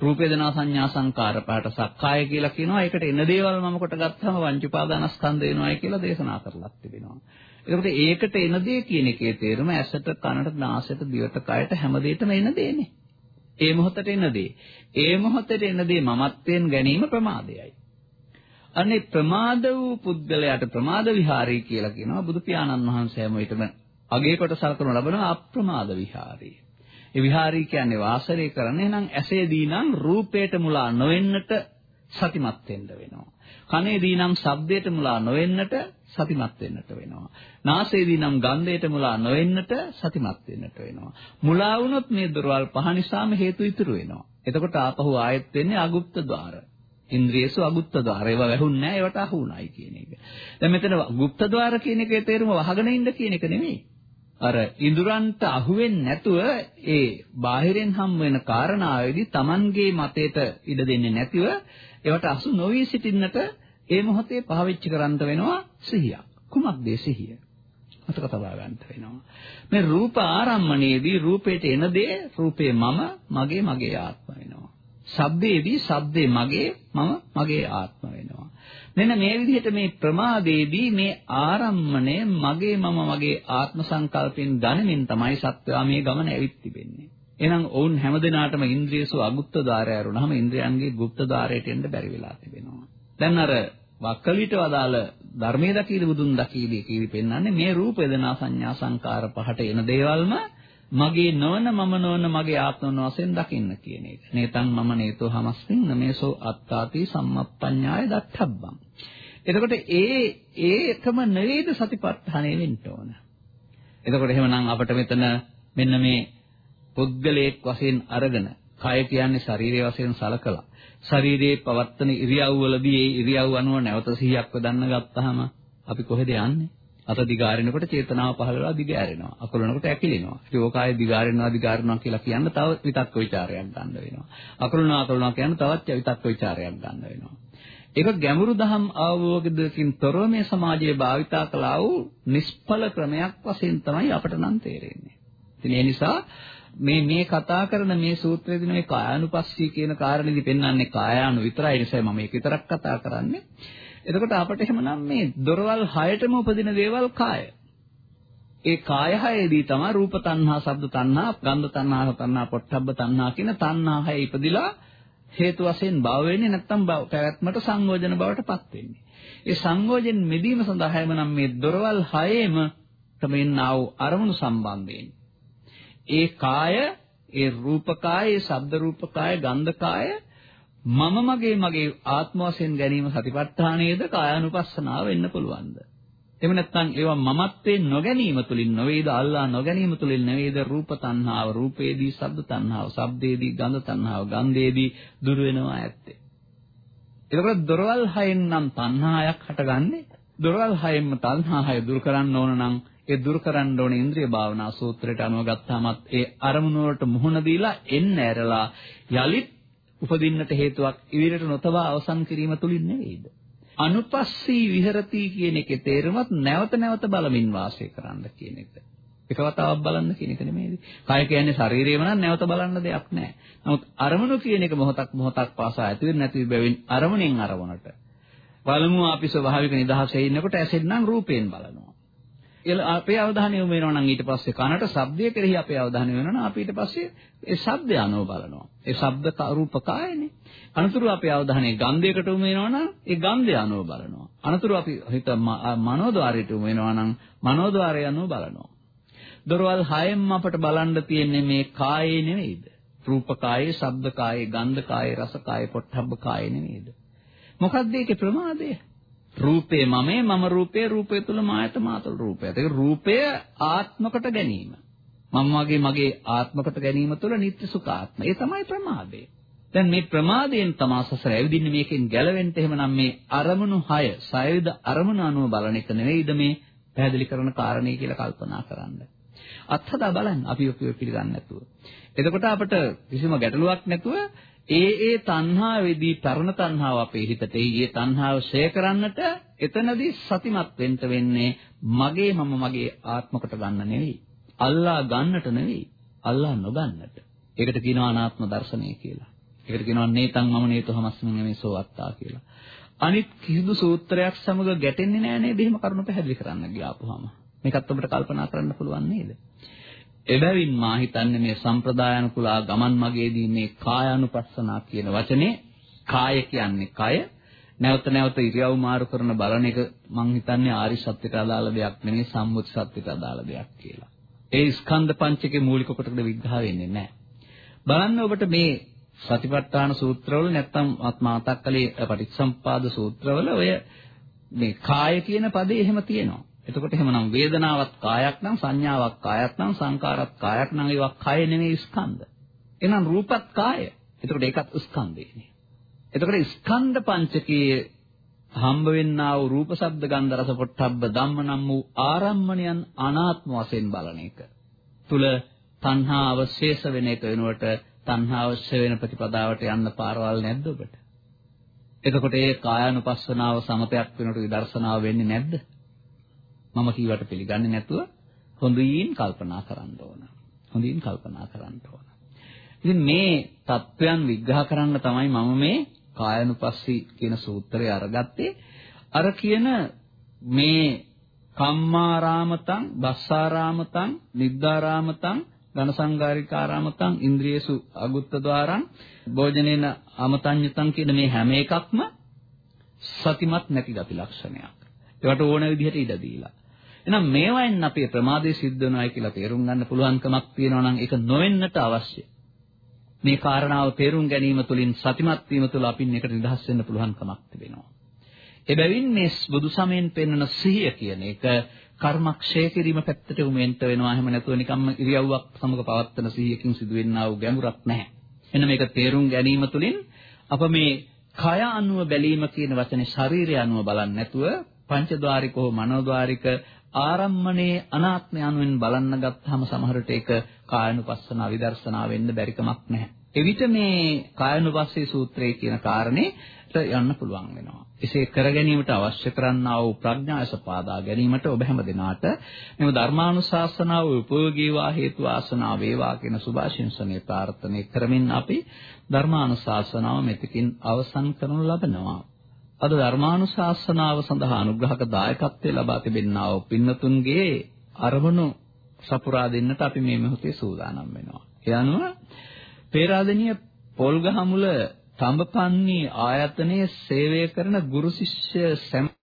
රූප වේදනා සංඥා සංකාර පාට සක්කාය කියලා කියනවා. ඒකට එන දේවල් මම කොට ගත්තාම වංච උපාදානස්කන්ධ වෙනවායි කියලා දේශනා කරලත් තිබෙනවා. ඒකට ඒකට එන දේ කියන එකේ තේරුම ඇසට කනට නාසයට දිවට කයට හැම දෙයකම එන දේනේ. ඒ මොහොතට එන දේ. ඒ මොහොතට එන දේ මමත්වයෙන් ගැනීම ප්‍රමාදයයි. අනේ ප්‍රමාද වූ පුද්ගලයාට ප්‍රමාද විහාරී කියලා කියනවා බුදු පියාණන් වහන්සේ හැම විටම අගේ කොට සලකනු ලබන අප්‍රමාද විහාරී. ඒ විහාරී කියන්නේ වාසරය කරන. එහෙනම් ඇසේදී නම් රූපයට මුලා නොවෙන්නට සතිමත් වෙන්න වෙනවා. කනේදී නම් ශබ්දයට මුලා නොවෙන්නට සතිමත් වෙන්නට වෙනවා. නාසයේදී නම් ගන්ධයට මුලා නොවෙන්නට සතිමත් වෙන්නට වෙනවා. මුලා වුණොත් මේ දොරවල් පහ නිසාම හේතු ඉතුරු වෙනවා. එතකොට ආපහු ආයෙත් වෙන්නේ අගුප්ත ద్వාර. ඉන්ද්‍රියසු අගුප්ත ద్వාර. ඒවා වැහුන්නේ නැහැ, ඒවට අහු උනායි කියන එක. දැන් මෙතන ගුප්ත ద్వාර කියන එකේ තේරුම වහගෙන ඉන්න කියන එක නෙමෙයි. අර ඉඳුරන්ට අහුවෙන්නේ නැතුව ඒ බාහිරෙන් හම් වෙන කාරණාවේදී Tamanගේ මතයට ඉඩ දෙන්නේ නැතිව ඒවට අසු නොවි සිටින්නට ඒ මොහොතේ පාවිච්චි කරන්න වෙනවා සිහිය. කුමක්ද සිහිය? මතක තබා ගන්න වෙනවා. මේ රූප ආරම්මණයේදී රූපයට එන දේ රූපේ මම මගේ මගේ ආත්ම වෙනවා. ශබ්දයේදී ශබ්දේ මගේ මම මගේ ආත්ම වෙනවා. මෙන්න මේ විදිහට මේ ප්‍රමාදයේදී මේ ආරම්මණය මගේ මම මගේ ආත්ම සංකල්පෙන් ගණමින් තමයි සත්වයා මේ ගමන ඇවිත් තිබෙන්නේ. එහෙනම් ඔවුන් හැමදෙනාටම ඉන්ද්‍රියසු අගුප්ත ධාරය අරුණාම ඉන්ද්‍රයන්ගේ ගුප්ත ධාරයට එන්න බැරි වෙලා තිබෙනවා. දැන් අර වක්කලිට වදාළ ධර්මයේ දකීද බුදුන් දකීද කීවි පෙන්වන්නේ මේ රූප වේදනා සංඥා සංකාර පහට එන දේවල්ම මගේ නොවන මම නොවන මගේ ආත්ම වශයෙන් දකින්න කියන එක. නේතං මම නේතෝ හමස්මින් නමේසෝ අත්තාති සම්මප්පඤ්ඤාය දත්තබ්බං. එතකොට ඒ ඒකම නෙවේද සතිපට්ඨානෙ වෙන්න ඕන. එතකොට එහෙමනම් අපිට මෙතන මෙන්න මේ පුද්ගලයෙක් වශයෙන් අරගෙන කය කියන්නේ ශරීරය වශයෙන් සලකලා ශරීරයේ පවත්තන ඉරියව්වලදී ඒ ඉරියව් අනුව නැවත සිහියක් වදන්න ගත්තාම අපි කොහෙද යන්නේ? අත දිගාරිනකොට චේතනාව පහළ වෙලා දිගෑරෙනවා. අකුලනකොට ඇකිලෙනවා. ඉතින් ඕක ආයේ දිගාරිනවා දිගාරිනවා කියලා කියන්න තව විතක්ක ਵਿਚාරයක් ගන්න වෙනවා. අකුලනවා අකුලනවා කියන්න තවත් විතක්ක ਵਿਚාරයක් ගන්න වෙනවා. ඒක ගැඹුරු දහම් අවබෝධයකින් තොරව මේ සමාජයේ භාවිතා කළා වූ නිෂ්ඵල ක්‍රමයක් වශයෙන් තමයි අපට නම් තේරෙන්නේ. ඉතින් ඒ නිසා මේ මේ කතා කරන මේ සූත්‍රයේදී මේ කායानुපස්සී කියන කාරණේදී පෙන්වන්නේ කායාණු විතරයි. ඒ නිසා මම ඒක විතරක් කතා කරන්නේ. එතකොට අපට එහෙමනම් මේ දොරවල් හයටම උපදින දේවල් කාය. ඒ කාය හයේදී තමයි රූප තණ්හා, ශබ්ද තණ්හා, ගන්ධ තණ්හා, තණ්හා, පොට්ටබ්බ තණ්හා කියන තණ්හා හය ඉපදිලා හේතු වශයෙන් භව වෙන්නේ නැත්නම් පැවැත්මට සංයෝජන බවට පත් වෙන්නේ. ඒ සංයෝජන මෙදීම සඳහා එමනම් මේ දොරවල් හයේම තමෙන්නා වූ අරමුණු සම්බන්ධයෙන් ඒ කාය, ඒ රූපකාය, ඒ ශබ්ද රූපකාය, ගන්ධ කාය මම මගේ මගේ ආත්ම වශයෙන් ගැනීම සතිපට්ඨානයේද කායානුපස්සනාව වෙන්න පුළුවන්ද? එහෙම නැත්නම් ඒවා මමත්වේ නොගැනීම තුලින් නොවේද අල්ලා නොගැනීම තුලින් නෙවේද රූප තණ්හාව රූපේදී ශබ්ද තණ්හාව ශබ්දේදී ගන්ධ තණ්හාව ගන්ධේදී දුර වෙනවා ඇත්තේ. එතකොට දොරවල් හයෙන් නම් තණ්හායක් හටගන්නේ දොරවල් හයෙන්ම තණ්හා හය දුරු කරන්න ඕන නම් ඒ දුරු කරන්න ඕන ඉන්ද්‍රිය භාවනා සූත්‍රයට අනුව ගත්තාමත් ඒ අරමුණ වලට මුහුණ දීලා එන්න ඇරලා යලිත් උපදින්නට හේතුවක් ඉදිරියට නොතබා අවසන් කිරීම තුලින් නෙවෙයිද? අනුපස්සී විහෙරති කියන එකේ තේරුමත් නැවත නැවත බලමින් වාසය කරන්න කියන එක. එක වතාවක් බලන්න කියන එක නෙමෙයිද? කය කියන්නේ ශරීරයම නම් නැවත බලන්න දෙයක් නැහැ. නමුත් අරමුණු කියන එක මොහොතක් මොහොතක් පාසා ඇති වෙන්නේ නැති බැවින් අරමුණෙන් අරමුණට. බලමු අපි ස්වභාවික නිදහසේ ඉන්නකොට ඇසෙන්නම් රූපයෙන් බලනවා. අපේ අවධානය යොමු වෙනවා නම් ඊට පස්සේ කනට ශබ්දය කෙරෙහි අපේ අවධානය වෙනවා නම් අපි ඊට පස්සේ ඒ ශබ්දය අනුව බලනවා. ඒ ශබ්ද රූප කායනේ. අනතුරු අපේ අවධානය ගන්ධයකට යොමු වෙනවා නම් ඒ ගන්ධය අනුව බලනවා. අනතුරු අපි හිත මනෝද්වාරයට යොමු වෙනවා නම් මනෝද්වාරය අනුව බලනවා. දොරවල් හයෙන්ම අපට බලන්න තියෙන්නේ මේ කායේ නෙවෙයිද? රූප කායේ, ශබ්ද කායේ, ගන්ධ කායේ, රස කායේ, පොට්ටබ්බ කායේ නෙවෙයිද? මොකක්ද ඒකේ ප්‍රමාදය? රූපේ මමේ මම රූපේ රූපය තුල මායත මාතුල රූපය. ඒක රූපය ආත්මකට ගැනීම. මම වගේ මගේ ආත්මකට ගැනීම තුළ නිත්‍ය සුඛාත්ම. ඒ තමයි ප්‍රමාදය. දැන් මේ ප්‍රමාදයෙන් තමා සසර ඇවිදින්නේ මේකෙන් ගැලවෙන්න එහෙමනම් මේ අරමුණු 6 සයවිද අරමුණු අනුව බලන එක නෙවෙයිද මේ පැහැදිලි කරන කාරණේ කියලා කල්පනා කරන්න. අත්හදා බලන්න අපි ඔපිය පිළිගන්නේ නැතුව. එතකොට අපිට කිසිම ගැටලුවක් නැතුව ඒ ඒ තණ්හාවේදී පරණ තණ්හාව අපේ හිතට ඒ තණ්හාව ෂේ කරන්නට එතනදී සතිමත් වෙන්න වෙන්නේ මගේ මම මගේ ආත්මකට ගන්න නෙවෙයි. අල්ලා ගන්නට නෙවෙයි. අල්ලා නොගන්නට. ඒකට කියනවා අනාත්ම දර්ශනය කියලා. ඒකට කියනවා නේතං මම නේතු හමස්මින් මේ සෝවත්තා කියලා. අනිත් කිසිදු සූත්‍රයක් සමග ගැටෙන්නේ නැහැ නේද? එහෙම කරුණු පැහැදිලි කරන්න ගියාපුවාම. මේකත් ඔබට කල්පනා කරන්න පුළුවන් නේද? එබැවින් මා හිතන්නේ මේ සම්ප්‍රදායනුකූල ගමන් මගේදී මේ කායානුපස්සනා කියන වචනේ කාය කියන්නේ කය නැවත නැවත ඉරියව් මාරු කරන බලන එක මං හිතන්නේ ආරි සත්‍යයට අදාළ දෙයක් නෙමෙයි සම්මුති සත්‍යයට අදාළ දෙයක් කියලා. ඒ ස්කන්ධ පංචකේ මූලික කොටකට විග්‍රහ වෙන්නේ නැහැ. බලන්න ඔබට මේ සතිපට්ඨාන සූත්‍රවල නැත්තම් මාතක් කලේ පටිච්චසම්පාද සූත්‍රවල ඔය මේ කාය කියන පදේ එහෙම තියෙනවා. එතකොට එහෙමනම් වේදනාවක් කායක් නම් සංඥාවක් කායක් නම් සංකාරයක් කායක් නම් ඒවා කය නෙමෙයි ස්කන්ධ. එහෙනම් රූපත් කාය. එතකොට ඒකත් ස්කන්ධයනේ. එතකොට ස්කන්ධ පංචකයේ හම්බ වෙන්නා වූ රූප ශබ්ද ගන්ධ රස පොට්ටබ්බ ධම්ම නම් වූ ආරම්මණයන් අනාත්ම වශයෙන් බලන එක. තුල තණ්හා අවශේෂ වෙන එක වෙනුවට තණ්හා අවශ්‍ය වෙන ප්‍රතිපදාවට යන්න පාරවල් නැද්ද ඔබට? එතකොට ඒ කායानुපස්සනාව සමතයක් වෙනකොට විදර්ශනාව වෙන්නේ නැද්ද? මම කීවට පිළිගන්නේ නැතුව හොඳින් කල්පනා කරන්න ඕන. හොඳින් කල්පනා කරන්න ඕන. ඉතින් මේ தත්වයන් විග්‍රහ කරන්න තමයි මම මේ කායනුපස්සී කියන සූත්‍රය අරගත්තේ. අර කියන මේ කම්මාරාමතං, බස්සාරාමතං, නිද්දාරාමතං, ඝනසංගාරිකාරාමතං, ඉන්ද්‍රියසු අගුත්තද්වාරං, භෝජනේන අමතඤ්ඤතං කියන මේ හැම එකක්ම සතිමත් නැති ගති ලක්ෂණයක්. ඒකට ඕන විදිහට ඉඩ දීලා. එහෙනම් මේවායින් අපේ ප්‍රමාදයේ සිද්ධ වෙනවායි කියලා තේරුම් ගන්න පුළුවන්කමක් තියෙනවා නම් ඒක නොවෙන්නට අවශ්‍යයි. මේ කාරණාව තේරුම් ගැනීම තුළින් සතිමත් වීම තුළ අපින් එකට නිදහස් වෙන්න පුළුවන්කමක් තිබෙනවා. එබැවින් මේ බුදු සමයෙන් පෙන්වන සිහිය කියන එක කර්මක්ෂය කිරීම පැත්තට උමෙන්ට වෙනවා. එහෙම නැතුව නිකම්ම ඉරියව්වක් සමග පවත්තන සිහියකින් සිදුවෙන්නා වූ ගැඹුරක් නැහැ. එන්න මේක තේරුම් ගැනීම තුළින් අප මේ කය අනුව බැලීම කියන වචනේ ශරීරය අනුව බලන්නේ නැතුව පංචද්වාරික හෝ මනෝද්වාරික ආරම්මණයේ අනාත්මය අනුවෙන් බලන්න ගත්තාම සමහරට ඒක කායනුපස්සනා විදර්ශනා වෙන්න බැරි කමක් නැහැ. එවිට මේ කායනුපස්සේ සූත්‍රයේ කියන කාරණේට යන්න පුළුවන් වෙනවා. එසේ කර ගැනීමට අවශ්‍ය කරන්නා වූ ප්‍රඥාස පාදා ගැනීමට ඔබ හැම දිනාට මෙම ධර්මානුශාසනාව උපයෝගී වා හේතු ආසනාව වේවා කියන සුභාශිංසනයේ ප්‍රාර්ථනා කරමින් අපි ධර්මානුශාසනාව මෙතකින් අවසන් කරනු ලබනවා. අද ධර්මානුශාසනාව සඳහා අනුග්‍රහක දායකත්වයේ ලබා තිබෙනා වූ පින්නතුන්ගේ අරමුණු සපුරා දෙන්නට අපි මේ මොහොතේ සූදානම් වෙනවා. ඒ අනුව පේරාදෙණිය පොල්ගහමුල තඹපන්නි ආයතනයේ සේවය කරන ගුරු ශිෂ්‍ය සැම